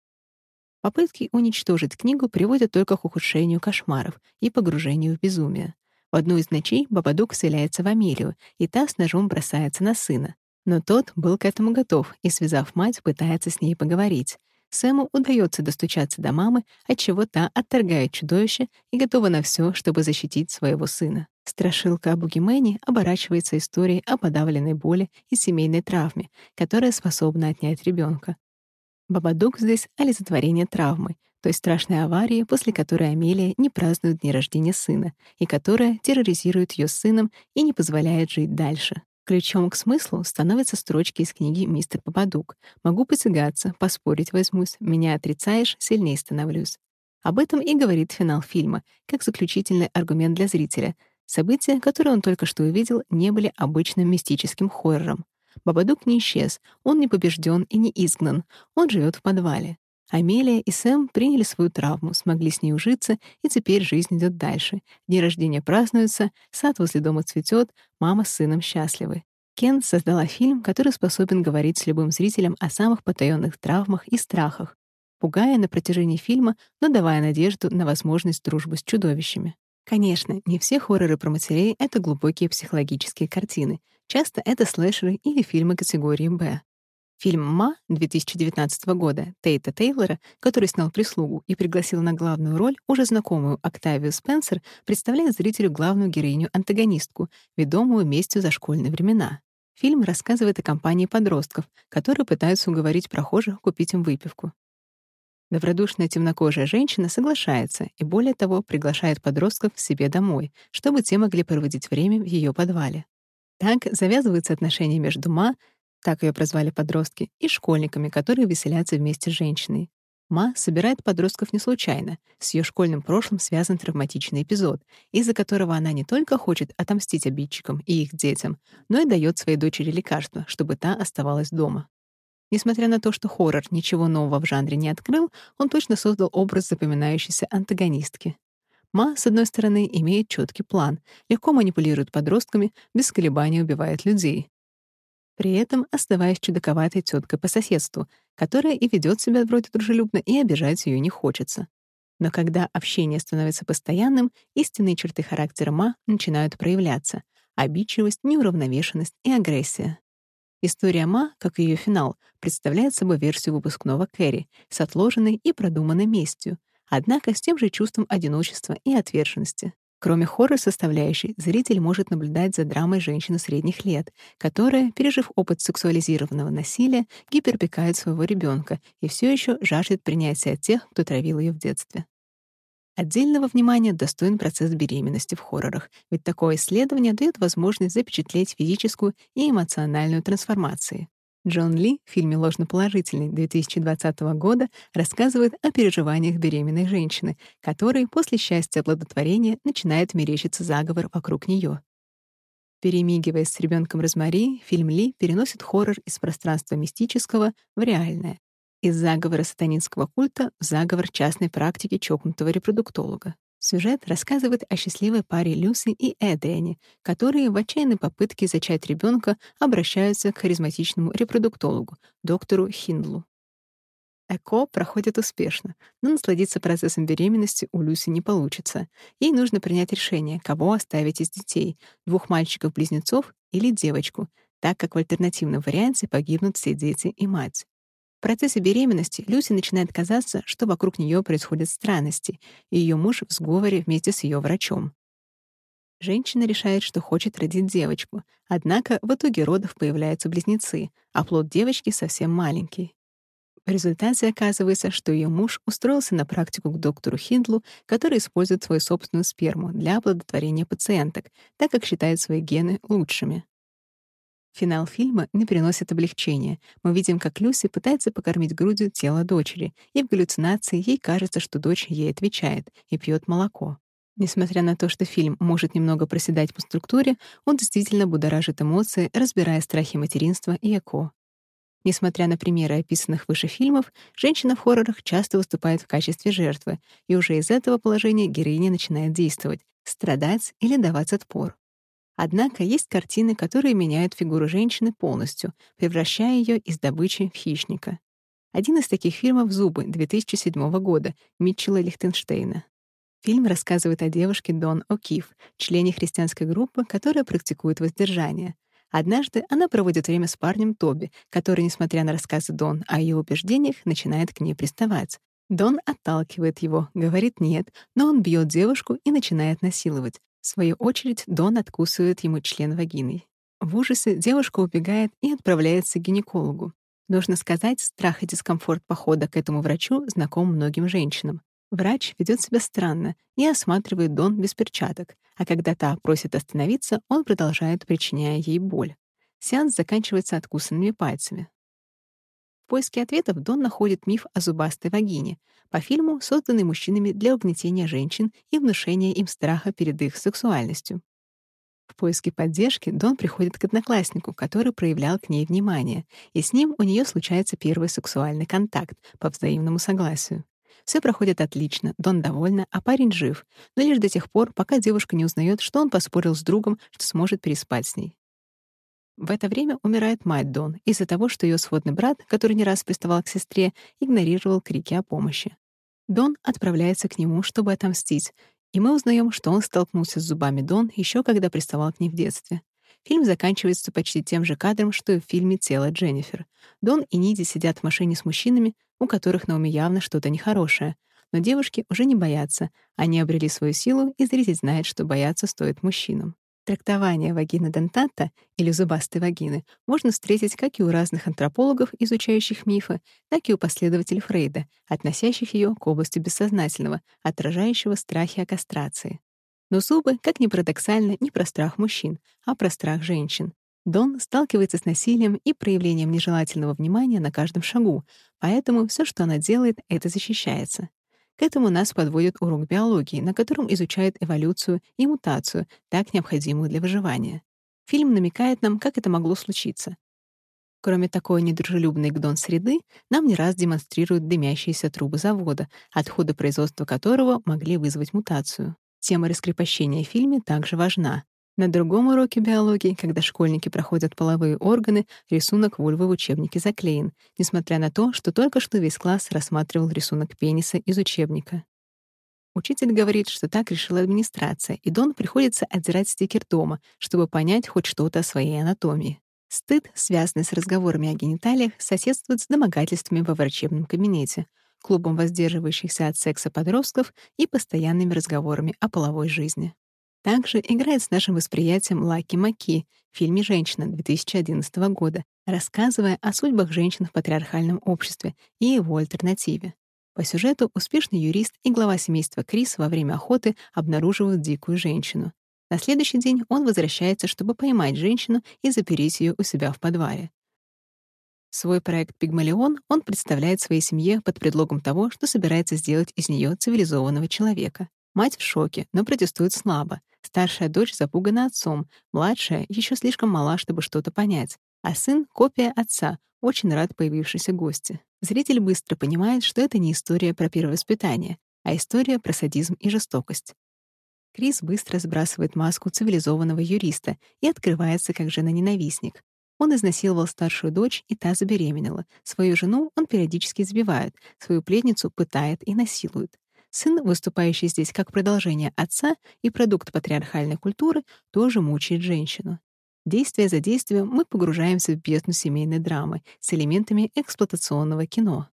Попытки уничтожить книгу приводят только к ухудшению кошмаров и погружению в безумие. В одну из ночей Бабадук вселяется в Амелию, и та с ножом бросается на сына. Но тот был к этому готов и, связав мать, пытается с ней поговорить. Сэму удается достучаться до мамы, отчего та отторгает чудовище и готова на все, чтобы защитить своего сына. Страшилка о Бугимене оборачивается историей о подавленной боли и семейной травме, которая способна отнять ребенка. Бабадук здесь — олицетворение травмы, той страшной аварии, после которой Амелия не празднует дни рождения сына, и которая терроризирует ее сыном и не позволяет жить дальше. Ключом к смыслу становятся строчки из книги «Мистер Попадук». «Могу потягаться, поспорить возьмусь, меня отрицаешь, сильнее становлюсь». Об этом и говорит финал фильма, как заключительный аргумент для зрителя. События, которые он только что увидел, не были обычным мистическим хоррором. Бабадук не исчез, он не побежден и не изгнан, он живет в подвале. Амелия и Сэм приняли свою травму, смогли с ней ужиться, и теперь жизнь идет дальше. Дни рождения празднуются, сад возле дома цветет, мама с сыном счастливы. Кен создала фильм, который способен говорить с любым зрителем о самых потаенных травмах и страхах, пугая на протяжении фильма, но давая надежду на возможность дружбы с чудовищами. Конечно, не все хорроры про матерей — это глубокие психологические картины. Часто это слэшеры или фильмы категории «Б». Фильм «Ма» 2019 года Тейта Тейлора, который снял «Прислугу» и пригласил на главную роль уже знакомую Октавию Спенсер, представляет зрителю главную героиню-антагонистку, ведомую местью за школьные времена. Фильм рассказывает о компании подростков, которые пытаются уговорить прохожих купить им выпивку. Добродушная темнокожая женщина соглашается и, более того, приглашает подростков к себе домой, чтобы те могли проводить время в ее подвале. Так завязываются отношения между Ма, так ее прозвали подростки, и школьниками, которые веселятся вместе с женщиной. Ма собирает подростков не случайно. С ее школьным прошлым связан травматичный эпизод, из-за которого она не только хочет отомстить обидчикам и их детям, но и дает своей дочери лекарство, чтобы та оставалась дома. Несмотря на то, что хоррор ничего нового в жанре не открыл, он точно создал образ запоминающейся антагонистки. Ма, с одной стороны, имеет четкий план, легко манипулирует подростками, без колебаний убивает людей при этом оставаясь чудаковатой теткой по соседству, которая и ведет себя вроде дружелюбно, и обижать ее не хочется. Но когда общение становится постоянным, истинные черты характера Ма начинают проявляться — обидчивость, неуравновешенность и агрессия. История Ма, как и ее финал, представляет собой версию выпускного Кэрри с отложенной и продуманной местью, однако с тем же чувством одиночества и отверженности. Кроме хоррор-составляющей, зритель может наблюдать за драмой женщины средних лет, которая, пережив опыт сексуализированного насилия, гиперпекает своего ребенка и все еще жаждет принятия тех, кто травил ее в детстве. Отдельного внимания достоин процесс беременности в хоррорах, ведь такое исследование дает возможность запечатлеть физическую и эмоциональную трансформации. Джон Ли в фильме «Ложноположительный» 2020 года рассказывает о переживаниях беременной женщины, которой после счастья оплодотворения начинает мерещиться заговор вокруг нее. Перемигиваясь с ребенком Розмари, фильм Ли переносит хоррор из пространства мистического в реальное, из заговора сатанинского культа в заговор частной практики чокнутого репродуктолога. Сюжет рассказывает о счастливой паре Люси и Эдриане, которые в отчаянной попытке зачать ребенка обращаются к харизматичному репродуктологу, доктору Хиндлу. ЭКО проходит успешно, но насладиться процессом беременности у Люси не получится. Ей нужно принять решение, кого оставить из детей — двух мальчиков-близнецов или девочку, так как в альтернативном варианте погибнут все дети и мать. В процессе беременности Люси начинает казаться, что вокруг нее происходят странности, и ее муж в сговоре вместе с ее врачом. Женщина решает, что хочет родить девочку, однако в итоге родов появляются близнецы, а плод девочки совсем маленький. В результате оказывается, что ее муж устроился на практику к доктору Хиндлу, который использует свою собственную сперму для оплодотворения пациенток, так как считает свои гены лучшими. Финал фильма не приносит облегчения. Мы видим, как Люси пытается покормить грудью тело дочери, и в галлюцинации ей кажется, что дочь ей отвечает и пьет молоко. Несмотря на то, что фильм может немного проседать по структуре, он действительно будоражит эмоции, разбирая страхи материнства и эко. Несмотря на примеры описанных выше фильмов, женщина в хоррорах часто выступает в качестве жертвы, и уже из этого положения героиня начинает действовать, страдать или давать отпор. Однако есть картины, которые меняют фигуру женщины полностью, превращая ее из добычи в хищника. Один из таких фильмов «Зубы» 2007 года Митчелла Лихтенштейна. Фильм рассказывает о девушке Дон О'Кифф, члене христианской группы, которая практикует воздержание. Однажды она проводит время с парнем Тоби, который, несмотря на рассказы Дон о ее убеждениях, начинает к ней приставать. Дон отталкивает его, говорит «нет», но он бьет девушку и начинает насиловать. В свою очередь, Дон откусывает ему член вагиной. В ужасе девушка убегает и отправляется к гинекологу. Нужно сказать, страх и дискомфорт похода к этому врачу знаком многим женщинам. Врач ведет себя странно и осматривает Дон без перчаток, а когда та просит остановиться, он продолжает, причиняя ей боль. Сеанс заканчивается откусанными пальцами. Поиске ответов Дон находит миф о зубастой вагине, по фильму, созданный мужчинами для угнетения женщин и внушения им страха перед их сексуальностью. В поиске поддержки Дон приходит к однокласснику, который проявлял к ней внимание, и с ним у нее случается первый сексуальный контакт по взаимному согласию. Все проходит отлично, Дон довольна, а парень жив, но лишь до тех пор, пока девушка не узнает, что он поспорил с другом, что сможет переспать с ней. В это время умирает мать Дон из-за того, что ее сводный брат, который не раз приставал к сестре, игнорировал крики о помощи. Дон отправляется к нему, чтобы отомстить, и мы узнаем, что он столкнулся с зубами Дон еще когда приставал к ней в детстве. Фильм заканчивается почти тем же кадром, что и в фильме «Тело Дженнифер». Дон и Ниди сидят в машине с мужчинами, у которых на уме явно что-то нехорошее. Но девушки уже не боятся. Они обрели свою силу, и зритель знает, что бояться стоит мужчинам. Трактование вагины дентата или зубастой вагины можно встретить как и у разных антропологов, изучающих мифы, так и у последователей Фрейда, относящих ее к области бессознательного, отражающего страхи о кастрации. Но зубы, как ни парадоксально, не про страх мужчин, а про страх женщин. Дон сталкивается с насилием и проявлением нежелательного внимания на каждом шагу, поэтому все, что она делает, это защищается. К этому нас подводит урок биологии, на котором изучают эволюцию и мутацию, так необходимую для выживания. Фильм намекает нам, как это могло случиться. Кроме такой недружелюбной к Дон среды, нам не раз демонстрируют дымящиеся трубы завода, отходы производства которого могли вызвать мутацию. Тема раскрепощения в фильме также важна. На другом уроке биологии, когда школьники проходят половые органы, рисунок вульвы в учебнике заклеен, несмотря на то, что только что весь класс рассматривал рисунок пениса из учебника. Учитель говорит, что так решила администрация, и Дон приходится отдирать стикер дома, чтобы понять хоть что-то о своей анатомии. Стыд, связанный с разговорами о гениталиях, соседствует с домогательствами во врачебном кабинете, клубом воздерживающихся от секса подростков и постоянными разговорами о половой жизни. Также играет с нашим восприятием Лаки Маки в фильме «Женщина» 2011 года, рассказывая о судьбах женщин в патриархальном обществе и его альтернативе. По сюжету успешный юрист и глава семейства Крис во время охоты обнаруживают дикую женщину. На следующий день он возвращается, чтобы поймать женщину и запереть ее у себя в подвале. Свой проект «Пигмалион» он представляет своей семье под предлогом того, что собирается сделать из нее цивилизованного человека. Мать в шоке, но протестует слабо. Старшая дочь запугана отцом, младшая еще слишком мала, чтобы что-то понять, а сын — копия отца, очень рад появившейся гости. Зритель быстро понимает, что это не история про перевоспитание, а история про садизм и жестокость. Крис быстро сбрасывает маску цивилизованного юриста и открывается как жена-ненавистник. Он изнасиловал старшую дочь, и та забеременела. Свою жену он периодически избивает, свою пленницу пытает и насилует. Сын, выступающий здесь как продолжение отца и продукт патриархальной культуры, тоже мучает женщину. Действие за действием мы погружаемся в бездну семейной драмы с элементами эксплуатационного кино.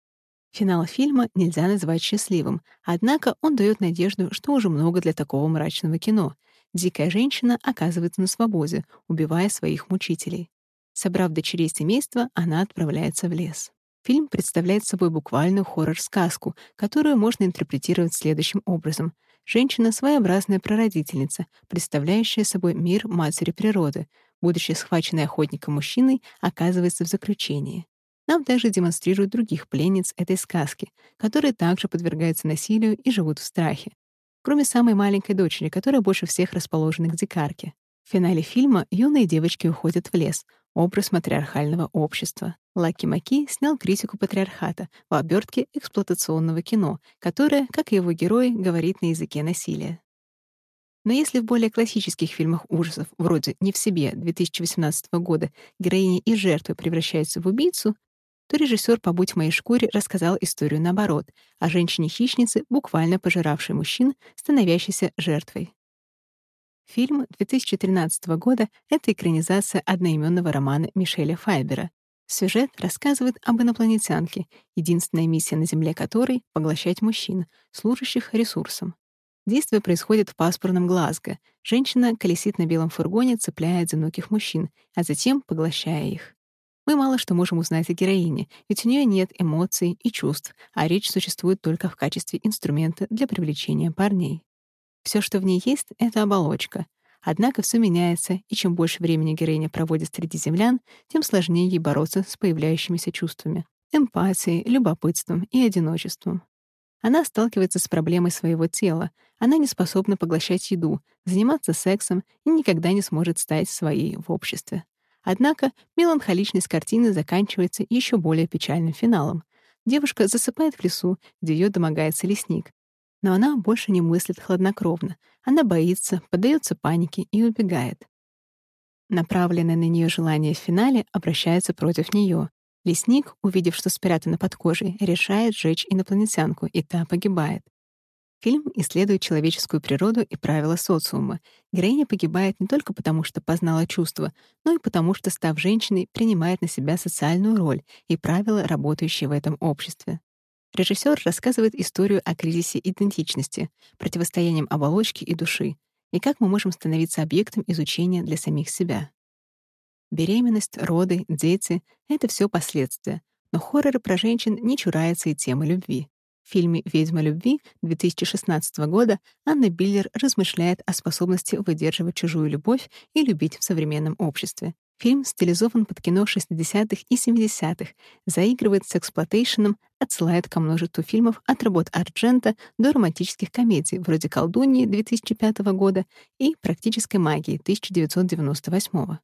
Финал фильма нельзя назвать счастливым, однако он дает надежду, что уже много для такого мрачного кино. Дикая женщина оказывается на свободе, убивая своих мучителей. Собрав дочерей семейства, она отправляется в лес. Фильм представляет собой буквальную хоррор-сказку, которую можно интерпретировать следующим образом. Женщина — своеобразная прародительница, представляющая собой мир матери природы. Будучи схваченной охотником мужчиной, оказывается в заключении. Нам также демонстрируют других пленниц этой сказки, которые также подвергаются насилию и живут в страхе. Кроме самой маленькой дочери, которая больше всех расположена к дикарке. В финале фильма юные девочки уходят в лес, образ матриархального общества. Лаки Маки снял критику патриархата в обертке эксплуатационного кино, которое, как его герой, говорит на языке насилия. Но если в более классических фильмах ужасов, вроде «Не в себе» 2018 года, героиня и жертва превращаются в убийцу, то режиссер «Побудь в моей шкуре» рассказал историю наоборот, о женщине-хищнице, буквально пожиравшей мужчин, становящейся жертвой. Фильм 2013 года — это экранизация одноименного романа Мишеля Файбера. Сюжет рассказывает об инопланетянке, единственная миссия на Земле которой — поглощать мужчин, служащих ресурсом. Действие происходит в паспорном Глазго. Женщина колесит на белом фургоне, цепляя одиноких мужчин, а затем поглощая их. Мы мало что можем узнать о героине, ведь у нее нет эмоций и чувств, а речь существует только в качестве инструмента для привлечения парней. Все, что в ней есть, — это оболочка. Однако все меняется, и чем больше времени героиня проводит среди землян, тем сложнее ей бороться с появляющимися чувствами — эмпатией, любопытством и одиночеством. Она сталкивается с проблемой своего тела. Она не способна поглощать еду, заниматься сексом и никогда не сможет стать своей в обществе. Однако меланхоличность картины заканчивается еще более печальным финалом. Девушка засыпает в лесу, где ее домогается лесник. Но она больше не мыслит хладнокровно. Она боится, поддается панике и убегает. Направленное на нее желание в финале обращается против нее. Лесник, увидев, что спрятано под кожей, решает сжечь инопланетянку, и та погибает. Фильм исследует человеческую природу и правила социума. Героиня погибает не только потому, что познала чувства, но и потому, что, став женщиной, принимает на себя социальную роль и правила, работающие в этом обществе. Режиссер рассказывает историю о кризисе идентичности, противостоянием оболочки и души, и как мы можем становиться объектом изучения для самих себя. Беременность, роды, дети — это все последствия, но хорроры про женщин не чураются и темы любви. В фильме «Ведьма любви» 2016 года Анна Биллер размышляет о способности выдерживать чужую любовь и любить в современном обществе. Фильм стилизован под кино 60-х и 70-х, заигрывает с эксплуатейшеном, отсылает ко множеству фильмов от работ Арджента до романтических комедий вроде «Колдуньи» 2005 года и «Практической магии» 1998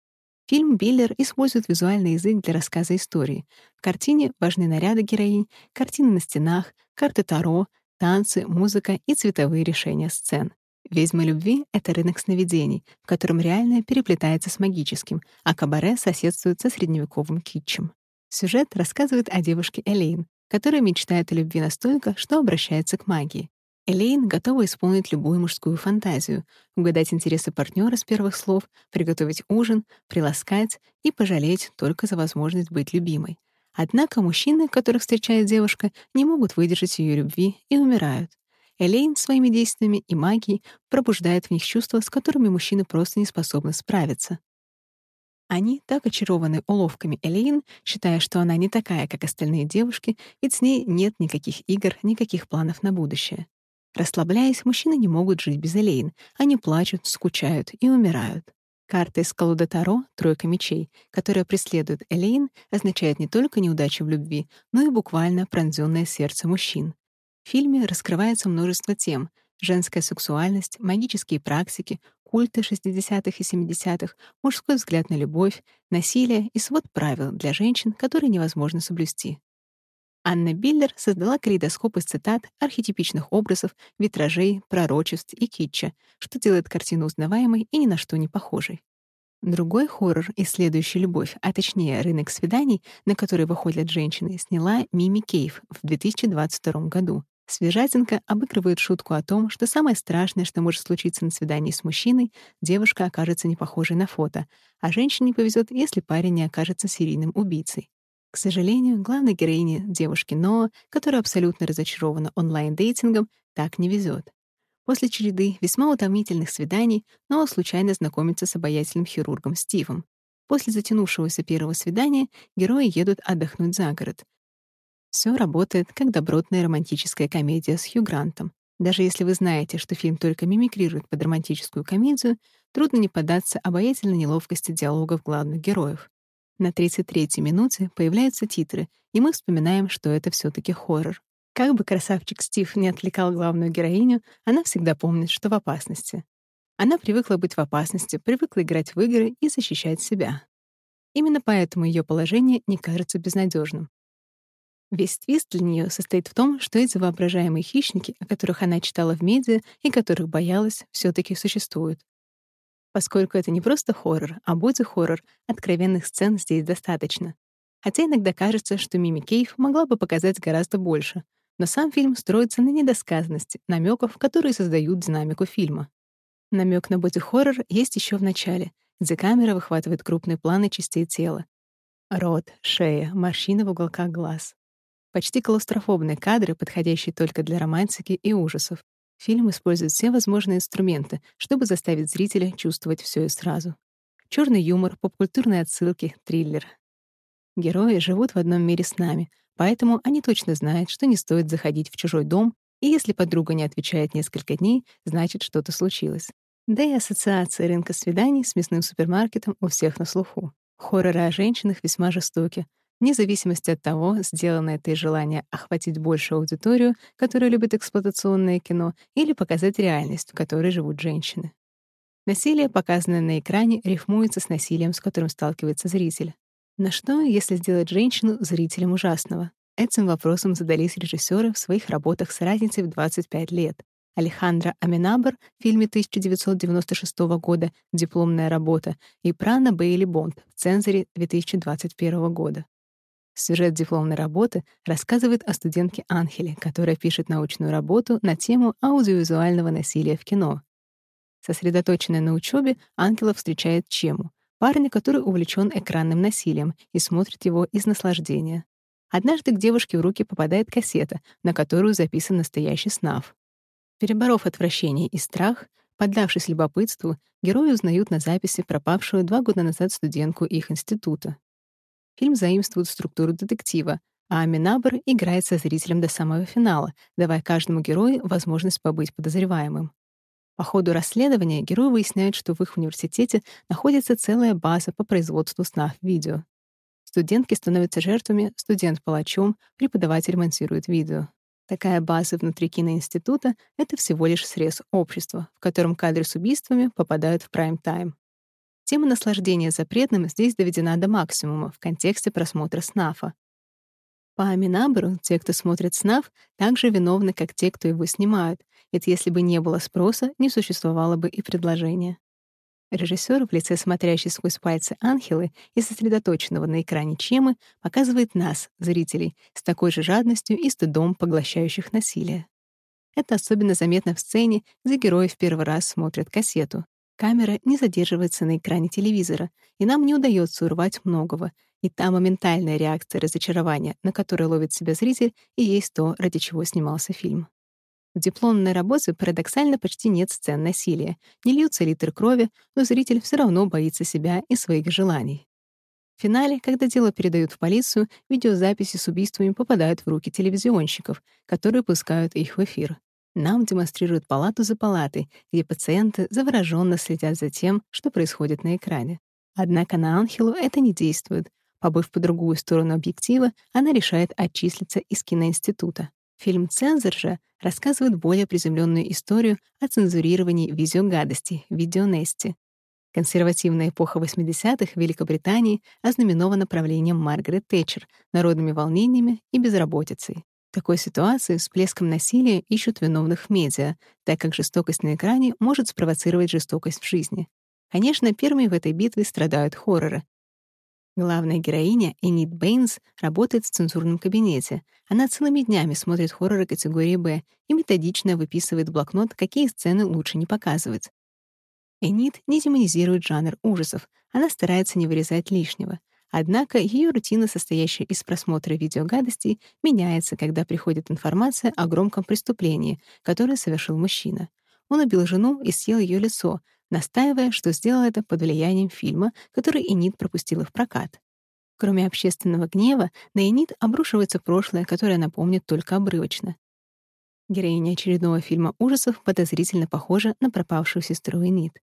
Фильм Биллер использует визуальный язык для рассказа истории. В картине важны наряды героинь, картины на стенах, карты Таро, танцы, музыка и цветовые решения сцен. «Ведьма любви» — это рынок сновидений, в котором реальное переплетается с магическим, а кабаре соседствует со средневековым китчем. Сюжет рассказывает о девушке Элейн, которая мечтает о любви настолько, что обращается к магии. Элейн готова исполнить любую мужскую фантазию, угадать интересы партнера с первых слов, приготовить ужин, приласкать и пожалеть только за возможность быть любимой. Однако мужчины, которых встречает девушка, не могут выдержать ее любви и умирают. Элейн своими действиями и магией пробуждает в них чувства, с которыми мужчины просто не способны справиться. Они так очарованы уловками Элейн, считая, что она не такая, как остальные девушки, ведь с ней нет никаких игр, никаких планов на будущее. Расслабляясь, мужчины не могут жить без Элейн. Они плачут, скучают и умирают. Карта из колоды Таро «Тройка мечей», которая преследует Элейн, означает не только неудачу в любви, но и буквально пронзённое сердце мужчин. В фильме раскрывается множество тем — женская сексуальность, магические практики, культы 60-х и 70-х, мужской взгляд на любовь, насилие и свод правил для женщин, которые невозможно соблюсти. Анна Биллер создала калейдоскоп из цитат, архетипичных образов, витражей, пророчеств и китча, что делает картину узнаваемой и ни на что не похожей. Другой хоррор, исследующий любовь, а точнее рынок свиданий, на который выходят женщины, сняла Мими Кейв в 2022 году. Свежатинка обыгрывает шутку о том, что самое страшное, что может случиться на свидании с мужчиной, девушка окажется не похожей на фото, а женщине повезет, если парень не окажется серийным убийцей. К сожалению, главной героине девушки Ноа, которая абсолютно разочарована онлайн-дейтингом, так не везет. После череды весьма утомительных свиданий Ноа случайно знакомится с обаятельным хирургом Стивом. После затянувшегося первого свидания герои едут отдохнуть за город. Все работает как добротная романтическая комедия с Хью Грантом. Даже если вы знаете, что фильм только мимикрирует под романтическую комедию, трудно не поддаться обаятельной неловкости диалогов главных героев. На 33-й минуте появляются титры, и мы вспоминаем, что это все таки хоррор. Как бы красавчик Стив не отвлекал главную героиню, она всегда помнит, что в опасности. Она привыкла быть в опасности, привыкла играть в игры и защищать себя. Именно поэтому ее положение не кажется безнадежным. Весь твист для нее состоит в том, что эти воображаемые хищники, о которых она читала в медиа и которых боялась, все таки существуют. Поскольку это не просто хоррор, а боди-хоррор, откровенных сцен здесь достаточно. Хотя иногда кажется, что Мими Кейв могла бы показать гораздо больше, но сам фильм строится на недосказанности, намеков, которые создают динамику фильма. Намек на боди-хоррор есть еще в начале, где камера выхватывает крупные планы частей тела. Рот, шея, морщины в уголках глаз. Почти клаустрофобные кадры, подходящие только для романтики и ужасов. Фильм использует все возможные инструменты, чтобы заставить зрителя чувствовать все и сразу. Черный юмор, попкультурные отсылки, триллер. Герои живут в одном мире с нами, поэтому они точно знают, что не стоит заходить в чужой дом, и если подруга не отвечает несколько дней, значит, что-то случилось. Да и ассоциация рынка свиданий с мясным супермаркетом у всех на слуху. Хорроры о женщинах весьма жестоки. Вне зависимости от того, сделано это из желания охватить большую аудиторию, которая любит эксплуатационное кино, или показать реальность, в которой живут женщины. Насилие, показанное на экране, рифмуется с насилием, с которым сталкивается зритель. На что, если сделать женщину зрителем ужасного? Этим вопросом задались режиссеры в своих работах с разницей в 25 лет. Алехандро Аминабр в фильме 1996 года «Дипломная работа» и Прана Бейли Бонд в «Цензоре» 2021 года. Сюжет дипломной работы рассказывает о студентке Анхеле, которая пишет научную работу на тему аудиовизуального насилия в кино. Сосредоточенная на учебе, Ангела встречает Чему, парня, который увлечен экранным насилием и смотрит его из наслаждения. Однажды к девушке в руки попадает кассета, на которую записан настоящий снав. Переборов отвращение и страх, поддавшись любопытству, герои узнают на записи пропавшую два года назад студентку их института. Фильм заимствует структуру детектива, а Аминабр играет со зрителем до самого финала, давая каждому герою возможность побыть подозреваемым. По ходу расследования герои выясняют, что в их университете находится целая база по производству снав видео. Студентки становятся жертвами, студент — палачом, преподаватель монтирует видео. Такая база внутри киноинститута — это всего лишь срез общества, в котором кадры с убийствами попадают в прайм-тайм. Тема наслаждения запретным здесь доведена до максимума в контексте просмотра снафа. По Аминабру, те, кто смотрит СНАФ, так же виновны, как те, кто его снимают, ведь если бы не было спроса, не существовало бы и предложения. Режиссер в лице смотрящей сквозь пальцы Анхелы и сосредоточенного на экране Чемы показывает нас, зрителей, с такой же жадностью и стыдом поглощающих насилие. Это особенно заметно в сцене, где герои в первый раз смотрят кассету. Камера не задерживается на экране телевизора, и нам не удается урвать многого, и та моментальная реакция разочарования, на которой ловит себя зритель, и есть то, ради чего снимался фильм. В дипломной работе парадоксально почти нет сцен насилия, не льются литры крови, но зритель все равно боится себя и своих желаний. В финале, когда дело передают в полицию, видеозаписи с убийствами попадают в руки телевизионщиков, которые пускают их в эфир. Нам демонстрируют палату за палатой, где пациенты завороженно следят за тем, что происходит на экране. Однако на Анхелу это не действует. Побыв по другую сторону объектива, она решает отчислиться из киноинститута. Фильм «Цензор» же рассказывает более приземленную историю о цензурировании видеогадости, видеонести. Консервативная эпоха 80-х в Великобритании ознаменована правлением Маргарет Тэтчер, народными волнениями и безработицей. В такой ситуации всплеском насилия ищут виновных медиа, так как жестокость на экране может спровоцировать жестокость в жизни. Конечно, первыми в этой битве страдают хорроры, Главная героиня, Энит Бэйнс, работает в цензурном кабинете. Она целыми днями смотрит хорроры категории «Б» и методично выписывает в блокнот, какие сцены лучше не показывать. Энит не демонизирует жанр ужасов, она старается не вырезать лишнего. Однако ее рутина, состоящая из просмотра видеогадостей, меняется, когда приходит информация о громком преступлении, которое совершил мужчина. Он убил жену и съел ее лицо, настаивая, что сделал это под влиянием фильма, который Энит пропустила в прокат. Кроме общественного гнева, на Энит обрушивается прошлое, которое напомнит только обрывочно. Героиня очередного фильма ужасов подозрительно похожа на пропавшую сестру Энит.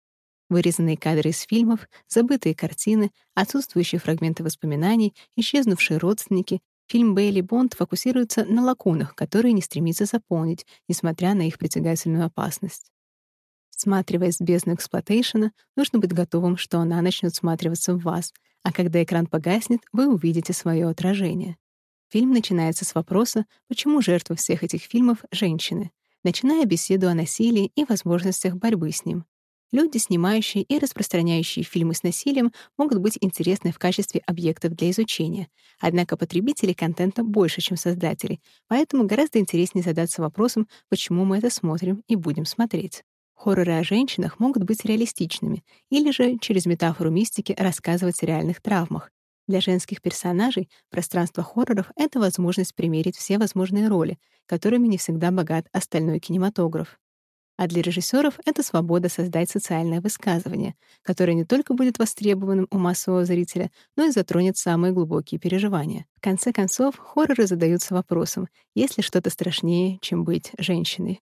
Вырезанные кадры из фильмов, забытые картины, отсутствующие фрагменты воспоминаний, исчезнувшие родственники, фильм Бейли Бонд фокусируется на лакунах, которые не стремится заполнить, несмотря на их притягательную опасность. Всматриваясь в бездну эксплуатейшена, нужно быть готовым, что она начнет всматриваться в вас, а когда экран погаснет, вы увидите свое отражение. Фильм начинается с вопроса, почему жертвы всех этих фильмов — женщины, начиная беседу о насилии и возможностях борьбы с ним. Люди, снимающие и распространяющие фильмы с насилием, могут быть интересны в качестве объектов для изучения. Однако потребители контента больше, чем создатели, поэтому гораздо интереснее задаться вопросом, почему мы это смотрим и будем смотреть. Хорроры о женщинах могут быть реалистичными или же через метафору мистики рассказывать о реальных травмах. Для женских персонажей пространство хорроров — это возможность примерить все возможные роли, которыми не всегда богат остальной кинематограф. А для режиссеров это свобода создать социальное высказывание, которое не только будет востребованным у массового зрителя, но и затронет самые глубокие переживания. В конце концов, хорроры задаются вопросом, есть ли что-то страшнее, чем быть женщиной.